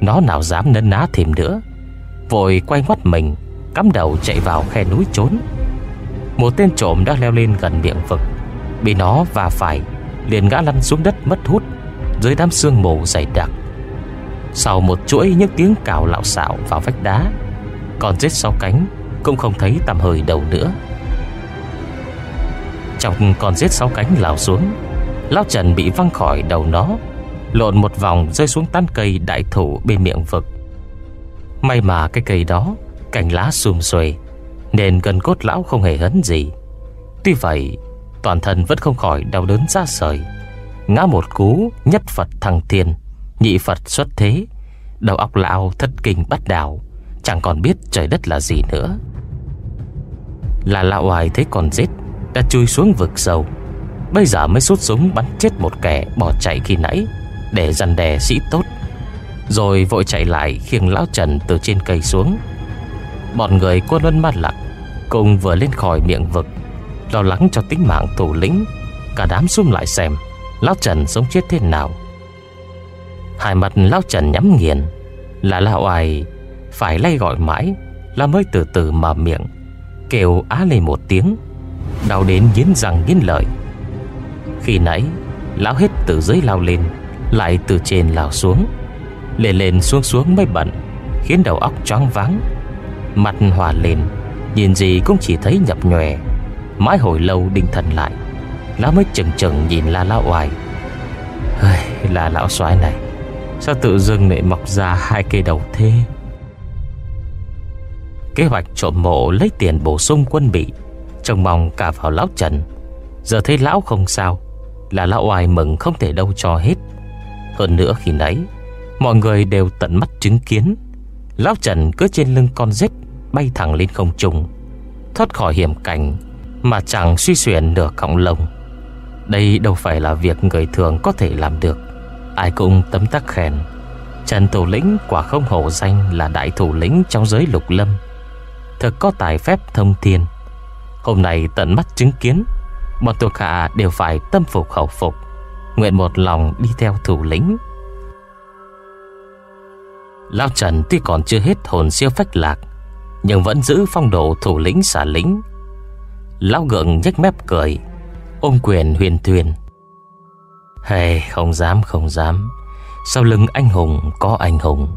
Nó nào dám nấn ná thêm nữa, Vội quay ngoắt mình. Cắm đầu chạy vào khe núi trốn. Một tên trộm đã leo lên gần miệng vực, Bị nó va phải, Liền ngã lăn xuống đất mất hút Dưới đám sương mù dày đặc. Sau một chuỗi những tiếng cào lạo xạo vào vách đá, Còn rết sau cánh Cũng không thấy tầm hơi đầu nữa. Trong con rết sáu cánh lao xuống, Lão Trần bị văng khỏi đầu nó, Lộn một vòng rơi xuống tán cây đại thủ bên miệng vực. May mà cái cây đó Cành lá xùm xuề Nên gần cốt lão không hề hấn gì. Tuy vậy Toàn thân vẫn không khỏi đau đớn ra sời. Ngã một cú Nhất Phật thăng thiên Nhị Phật xuất thế. Đầu óc lão thất kinh bắt đảo Chẳng còn biết trời đất là gì nữa. Là lão hoài thấy còn giết, Đã chui xuống vực sâu. Bây giờ mới sút súng bắn chết một kẻ Bỏ chạy khi nãy Để dằn đè sĩ tốt. Rồi vội chạy lại khiêng lão Trần từ trên cây xuống. Bọn người quân luân ma lạc Cùng vừa lên khỏi miệng vực, Lo lắng cho tính mạng thủ lĩnh. Cả đám xung lại xem, Lão Trần sống chết thế nào. Hai mặt lão Trần nhắm nghiền, Là lão ai Phải lay gọi mãi, Là mới từ từ mở miệng, Kêu á lên một tiếng, Đau đến nghiến răng nghiến lợi. Khi nãy, Lão hết từ dưới lao lên, Lại từ trên lao xuống lên lên xuống xuống mới bận, Khiến đầu óc choáng váng. Mặt hòa lên Nhìn gì cũng chỉ thấy nhập nhòe. Mãi hồi lâu định thần lại Lão mới chừng chừng nhìn la lão oai. Là lão soái này, Sao tự dưng lại mọc ra hai cây đầu thế? Kế hoạch trộm mộ lấy tiền bổ sung quân bị, Trông mong cả vào lão Trần. Giờ thấy lão không sao Là lão oai mừng không thể đâu cho hết. Hơn nữa khi nãy, Mọi người đều tận mắt chứng kiến, Lão Trần cứ trên lưng con rết Bay thẳng lên không trung, Thoát khỏi hiểm cảnh Mà chẳng suy xuyển nửa cọng lông. Đây đâu phải là việc người thường có thể làm được. Ai cũng tấm tắc khen, Trần Thủ Lĩnh quả không hổ danh Là đại thủ lĩnh trong giới lục lâm. Thực có tài phép thông thiên. Hôm nay tận mắt chứng kiến, Bọn thuộc hạ đều phải tâm phục khẩu phục, Nguyện một lòng đi theo thủ lĩnh. Lão Trần tuy còn chưa hết hồn siêu phách lạc nhưng vẫn giữ phong độ thủ lĩnh xả lính. Lão gượng nhếch mép cười, Ôm quyền huyền thuyền. Hey không dám không dám. Sau lưng anh hùng có anh hùng,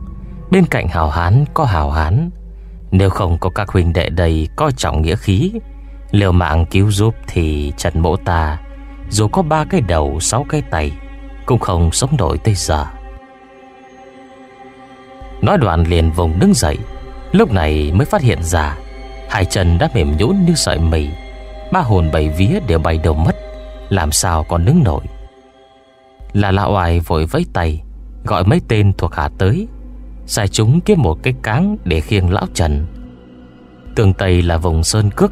Bên cạnh hào hán có hào hán. Nếu không có các huynh đệ đầy Coi trọng nghĩa khí, Liều mạng cứu giúp thì Trần Mỗ ta, Dù có ba cái đầu, sáu cái tay, Cũng không sống nổi tới giờ. Nói đoạn liền vùng đứng dậy. Lúc này mới phát hiện ra, Hai chân đã mềm nhũn như sợi mì. Ba hồn bảy vía đều bay đầu mất, Làm sao còn đứng nổi. Là lão oai vội vẫy tay, Gọi mấy tên thuộc hạ tới, Sai chúng kiếm một cái cáng Để khiêng lão Trần. Tường Tây là vùng sơn cước,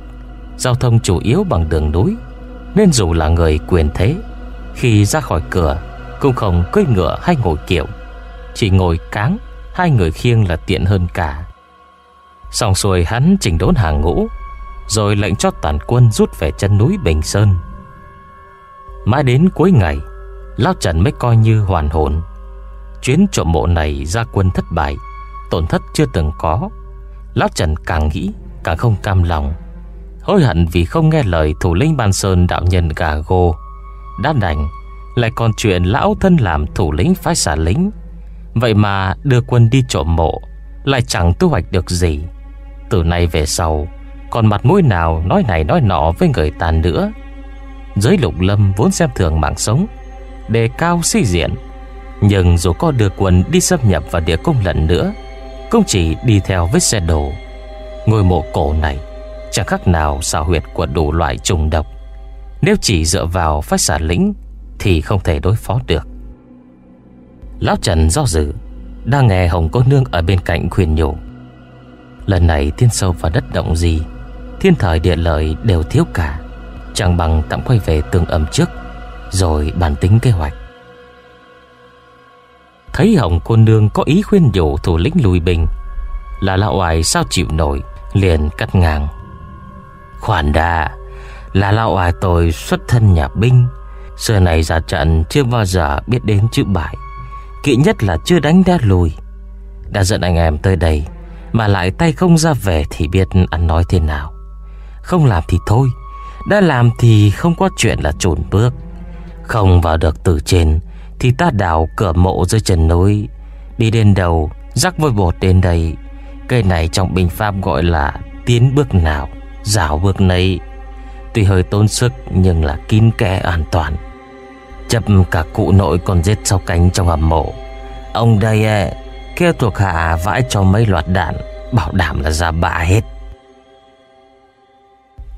Giao thông chủ yếu bằng đường núi, Nên dù là người quyền thế, Khi ra khỏi cửa Cũng không cưỡi ngựa hay ngồi kiệu, Chỉ ngồi cáng, Hai người khiêng là tiện hơn cả. Xong xuôi hắn chỉnh đốn hàng ngũ, Rồi lệnh cho toàn quân rút về chân núi Bình Sơn. Mãi đến cuối ngày, Lão Trần mới coi như hoàn hồn. Chuyến trộm mộ này ra quân thất bại, Tổn thất chưa từng có. Lão Trần càng nghĩ, càng không cam lòng. Hối hận vì không nghe lời thủ lĩnh Ban Sơn đạo nhân gà gô. Đã đành, Lại còn chuyện lão thân làm thủ lĩnh phái xả lính. Vậy mà đưa quân đi trộm mộ, Lại chẳng thu hoạch được gì. Từ nay về sau, Còn mặt mũi nào nói này nói nọ với người tàn nữa? Giới lục lâm vốn xem thường mạng sống, Đề cao si diện. Nhưng dù có đưa quân đi xâm nhập vào địa cung lần nữa, Cũng chỉ đi theo với xe đồ Ngôi mộ cổ này, Chẳng khác nào xào huyệt của đủ loại trùng độc. Nếu chỉ dựa vào phách xả lĩnh, Thì không thể đối phó được. Lão Trần do dự, Đang nghe Hồng cô nương ở bên cạnh khuyên nhủ. Lần này thiên sâu và đất động gì, Thiên thời địa lợi đều thiếu cả. Chẳng bằng tạm quay về tường ẩm trước, Rồi bàn tính kế hoạch. Thấy Hồng cô nương có ý khuyên nhủ thủ lĩnh lùi bình, Là lão oai sao chịu nổi, Liền cắt ngang. Khoản đã, Là lão oai tôi xuất thân nhà binh, Xưa này ra trận chưa bao giờ biết đến chữ bại, Kỵ nhất là chưa đánh đã lùi. Đã dẫn anh em tới đây mà lại tay không ra về Thì biết ăn nói thế nào. Không làm thì thôi Đã làm thì không có chuyện là trồn bước. Không vào được từ trên Thì ta đào cửa mộ dưới chân núi Đi đến đầu Rắc vôi bột đến đây. Cây này trong bình pháp gọi là Tiến bước nào Rào bước nấy. Tuy hơi tốn sức nhưng là kín kẽ an toàn. Chập cả cụ nội còn giết sau cánh trong hầm mộ. Ông đây ấy, kêu thuộc hạ vãi cho mấy loạt đạn, Bảo đảm là ra bạ hết.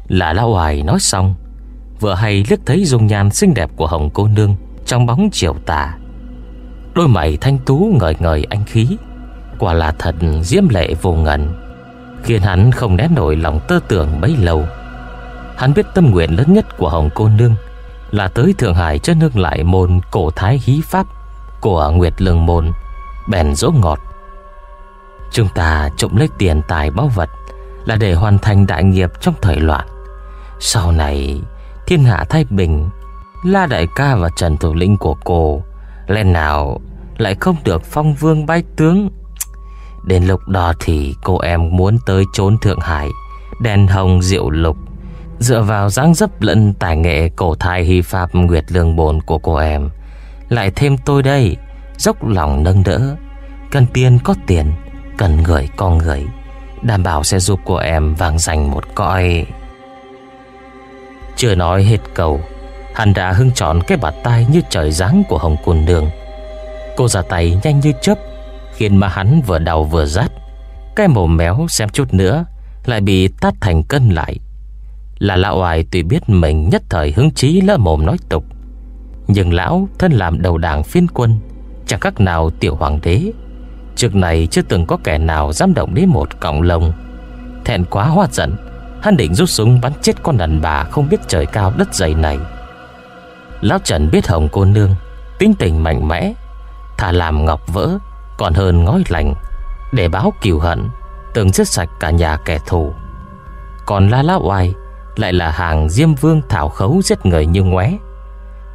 Là lão hoài nói xong, Vừa hay liếc thấy dung nhan xinh đẹp của hồng cô nương Trong bóng chiều tà. Đôi mày thanh tú ngời ngời anh khí, Quả là thật diễm lệ vô ngần, Khiến hắn không nén nổi lòng tơ tưởng bấy lâu. Hắn biết tâm nguyện lớn nhất của Hồng Cô Nương Là tới Thượng Hải cho nương lại môn cổ thái hí pháp Của Nguyệt Lương Môn. Bèn dỗ ngọt. Chúng ta trộm lấy tiền, tài, báu vật Là để hoàn thành đại nghiệp trong thời loạn. Sau này, Thiên hạ thái bình, La đại ca và Trần Thủ Lĩnh của cô Lên nào lại không được phong vương bái tướng? Đến lúc đó thì cô em muốn tới trốn Thượng Hải, Đèn hồng diệu lục, Dựa vào dáng dấp lẫn tài nghệ cổ thai hy pháp nguyệt lương bồn của cô em. Lại thêm tôi đây. Dốc lòng nâng đỡ. Cần tiền có tiền, Cần người có người. Đảm bảo sẽ giúp cô em vang dành một cõi. Chưa nói hết cầu Hắn đã hưng trọn cái bạt tay như trời giáng của Hồng Côn Đường. Cô ra tay nhanh như chớp, Khiến mà hắn vừa đau vừa rát. Cái mồm méo xem chút nữa, Lại bị tát thành cân lại. Là lão oai tuy biết mình nhất thời hứng chí lỡ mồm nói tục. Nhưng lão thân làm đầu đảng phiên quân Chẳng khác nào tiểu hoàng đế. Trước này chưa từng có kẻ nào dám động đến một cọng lông. Thẹn quá hoa giận, Hắn định rút súng bắn chết con đàn bà Không biết trời cao đất dày này. Lão Trần biết Hồng cô nương, Tính tình mạnh mẽ, Thà làm ngọc vỡ, Còn hơn ngói lành. Để báo kiều hận Từng giết sạch cả nhà kẻ thù. Còn La Lão Oai Lại là hàng diêm vương thảo khấu giết người như ngoé.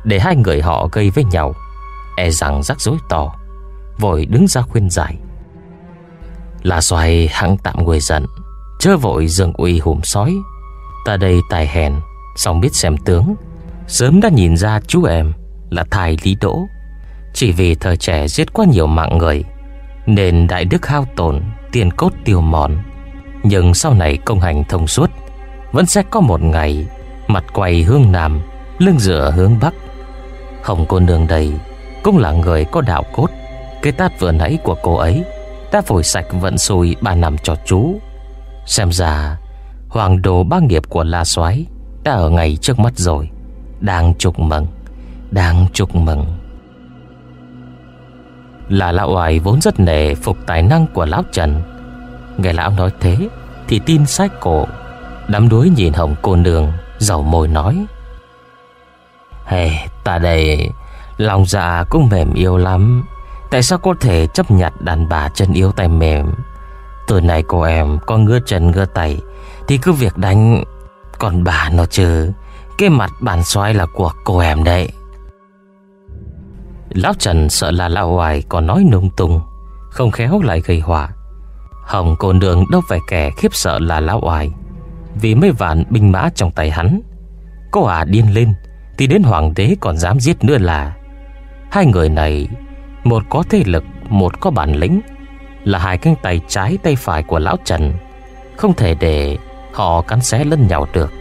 Để hai người họ gây với nhau E rằng rắc rối to, Vội đứng ra khuyên giải. Là xoài hắn tạm người giận, Chớ vội dường uy hùm sói. Ta đây tài hèn Xong biết xem tướng. Sớm đã nhìn ra chú em Là thai lý đỗ. Chỉ vì thời trẻ giết quá nhiều mạng người, Nên đại đức hao tổn, Tiền cốt tiêu mòn. Nhưng sau này công hành thông suốt, Vẫn sẽ có một ngày Mặt quay hướng Nam, Lưng dựa hướng Bắc. Hồng cô nương đây cũng là người có đạo cốt. Cái tát vừa nãy của cô ấy Đã phổi sạch vận xui ba năm cho chú. Xem ra Hoàng đồ bá nghiệp của La Soái Đã ở ngay trước mắt rồi. Đang chúc mừng Đang chúc mừng. Là lão oải vốn rất nể Phục tài năng của lão Trần. Nghe lão nói thế Thì tin sách cổ. Đám đuối nhìn hồng cô nương Giàu môi nói Hey, ta đây Lòng dạ cũng mềm yêu lắm. Tại sao có thể chấp nhận đàn bà chân yếu tay mềm? Từ này cô em có ngứa chân ngứa tay Thì cứ việc đánh Còn bà nó chứ. Cái mặt bàn xoay là của cô em đấy. Lão Trần sợ là lão hoài còn nói nung tung Không khéo lại gây họa. Hồng cô nương đâu phải kẻ khiếp sợ là lão hoài, Vì mấy vạn binh mã trong tay hắn. Cô à điên lên Thì đến hoàng đế còn dám giết nữa là. Hai người này, Một có thế lực, Một có bản lĩnh, Là hai cánh tay trái tay phải của lão Trần. Không thể để Họ cắn xé lẫn nhau được.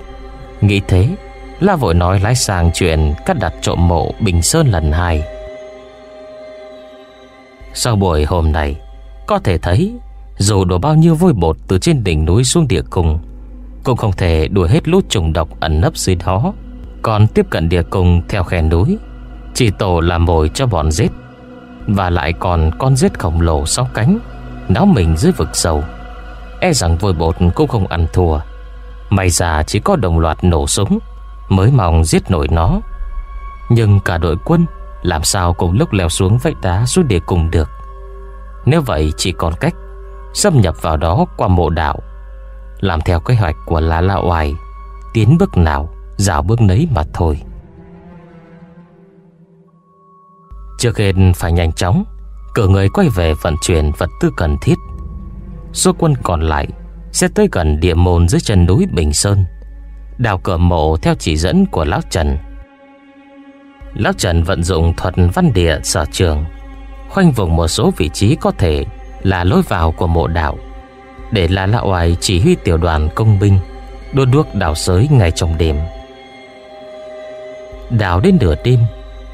Nghĩ thế, La vội nói lái sang chuyện Cắt đặt trộm mộ Bình Sơn lần hai. Sau buổi hôm nay Có thể thấy, Dù đổ bao nhiêu vôi bột từ trên đỉnh núi xuống địa cung, Cũng không thể đuổi hết lũ trùng độc ẩn nấp dưới đó. Còn tiếp cận địa cung theo khe núi chỉ tổ làm mồi cho bọn giết. Và lại còn con giết khổng lồ sáu cánh Náo mình dưới vực sâu E rằng vôi bột cũng không ăn thua. May ra chỉ có đồng loạt nổ súng, Mới mong giết nổi nó. Nhưng cả đội quân Làm sao cùng lúc leo xuống vách đá xuống địa cùng được. Nếu vậy chỉ còn cách Xâm nhập vào đó qua mộ đạo, Làm theo kế hoạch của lá la oai, Tiến bước nào, Dạo bước nấy mà thôi. Trước hết phải nhanh chóng, Cử người quay về vận chuyển vật tư cần thiết. Số quân còn lại Sẽ tới gần địa môn dưới chân núi Bình Sơn, Đào cửa mộ theo chỉ dẫn của Lão Trần. Lão Trần vận dụng thuật văn địa sở trường, Khoanh vùng một số vị trí có thể Là lối vào của mộ đạo, Để là lão oai chỉ huy tiểu đoàn công binh Đua đuốc đào sới ngay trong đêm. Đào đến nửa đêm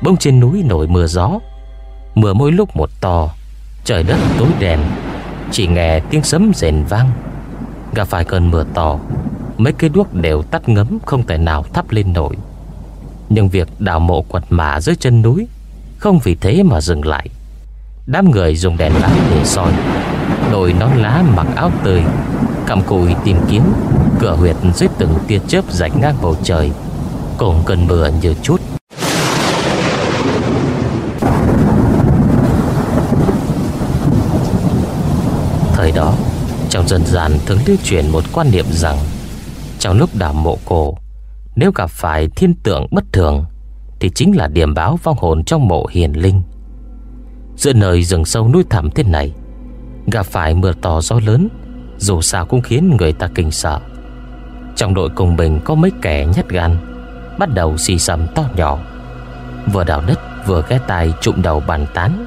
Bông trên núi nổi mưa gió. Mưa mỗi lúc một to, Trời đất tối đèn Chỉ nghe tiếng sấm rền vang. Gặp phải cơn mưa to, Mấy cây đuốc đều tắt ngấm, Không thể nào thắp lên nổi. Nhưng việc đào mộ quật mả dưới chân núi, Không vì thế mà dừng lại. Đám người dùng đèn lá để soi. Đội nón lá mặc áo tươi Cầm cùi tìm kiếm, Cửa huyệt dưới từng tia chớp rạch ngang bầu trời. Cùng cơn mưa như chút Thời đó Trong dân gian thường lưu truyền một quan niệm rằng, Trong lúc đào mộ cổ Nếu gặp phải thiên tượng bất thường, Thì chính là điểm báo vong hồn trong mộ hiền linh. Giữa nơi rừng sâu núi thẳm thế này, Gặp phải mưa to gió lớn, Dù sao cũng khiến người ta kinh sợ. Trong đội cùng bình có mấy kẻ nhát gan, Bắt đầu xì xầm to nhỏ. Vừa đào đất, vừa ghé tai trụm đầu bàn tán.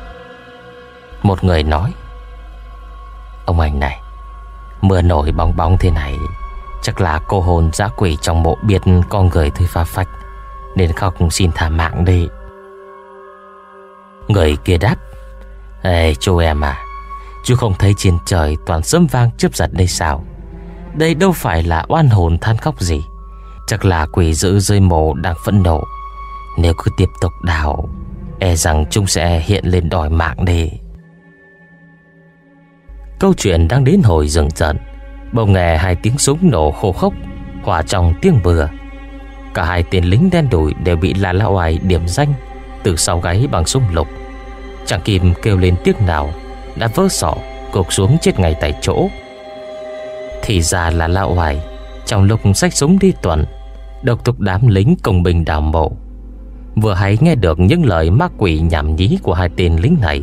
Một người nói, Ông anh này Mưa nổi bóng bóng thế này, Chắc là cô hồn giã quỷ trong mộ biết con người thôi pha phách, Nên khóc xin thả mạng đi. Người kia đáp, Ê, chú em à Chú không thấy trên trời toàn sấm vang chớp giật đây sao? Đây đâu phải là oan hồn than khóc gì? Chắc là quỷ dữ rơi mộ đang phẫn nộ. Nếu cứ tiếp tục đào E rằng chúng sẽ hiện lên đòi mạng đi. Câu chuyện đang đến hồi dừng trận Bỗng nghe hai tiếng súng nổ khô khốc, Hòa trong tiếng bừa. Cả hai tên lính đen đủi đều bị La La Oai điểm danh Từ sau gáy bằng súng lục. Chàng Kim kêu lên tiếng nào, Đã vỡ sọ Cục xuống chết ngay tại chỗ. Thì ra là La Oai, Trong lúc sách súng đi tuần, Độc tục đám lính công bình đào mộ. Vừa hay nghe được những lời ma quỷ nhảm nhí Của hai tên lính này,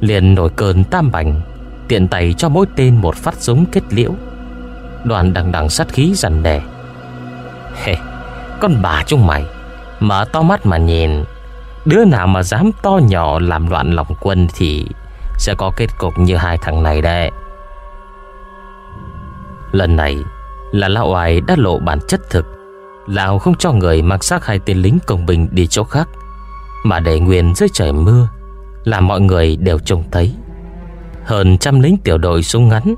Liền nổi cơn tam bành Tiện tay cho mỗi tên một phát súng kết liễu. Đoàn đằng đằng sát khí dằn đè. Hề, Con bà chúng mày Mở to mắt mà nhìn, Đứa nào mà dám to nhỏ làm loạn lòng quân Thì sẽ có kết cục như hai thằng này đây Lần này Là lão oai đã lộ bản chất thực, Lão không cho người mặc xác hai tên lính công binh đi chỗ khác, Mà để nguyên dưới trời mưa Làm mọi người đều trông thấy hơn trăm lính tiểu đội súng ngắn.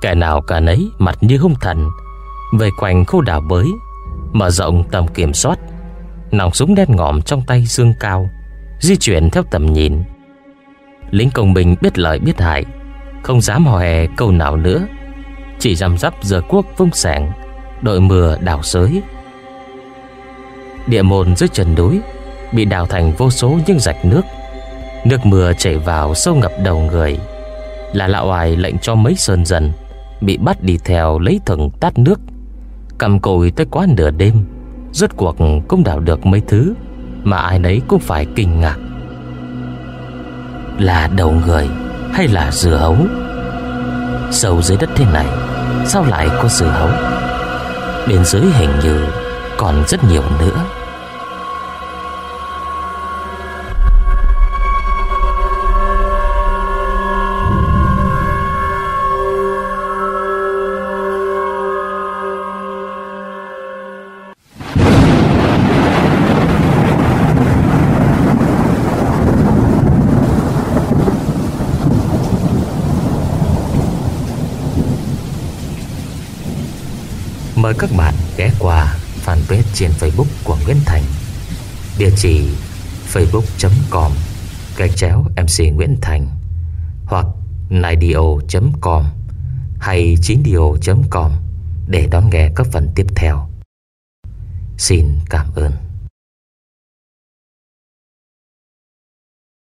Kẻ nào cả nấy mặt như hung thần. Về quanh khu đảo bới, Mở rộng tầm kiểm soát. Nòng súng đen ngòm trong tay dương cao, Di chuyển theo tầm nhìn. Lính công binh biết lợi biết hại, Không dám hò hè câu nào nữa. Chỉ rằm rắp giờ quốc vung sẻng, Đội mưa đào sới. Địa môn dưới chân núi Bị đào thành vô số những rạch nước. Nước mưa chảy vào sâu ngập đầu người. Là lão oai lệnh cho mấy sơn dần Bị bắt đi theo lấy thừng tát nước, Cầm cùi tới quá nửa đêm, Rốt cuộc cũng đào được mấy thứ Mà ai nấy cũng phải kinh ngạc. Là đầu người Hay là dưa hấu? Sâu dưới đất thế này, Sao lại có dưa hấu? Bên dưới hình như Còn rất nhiều nữa. Các bạn ghé qua fanpage trên Facebook của Nguyễn Thành. Địa chỉ facebook.com gạch chéo MC Nguyễn Thành, Hoặc nidio.com hay 9dio.com để đón nghe các phần tiếp theo. Xin cảm ơn.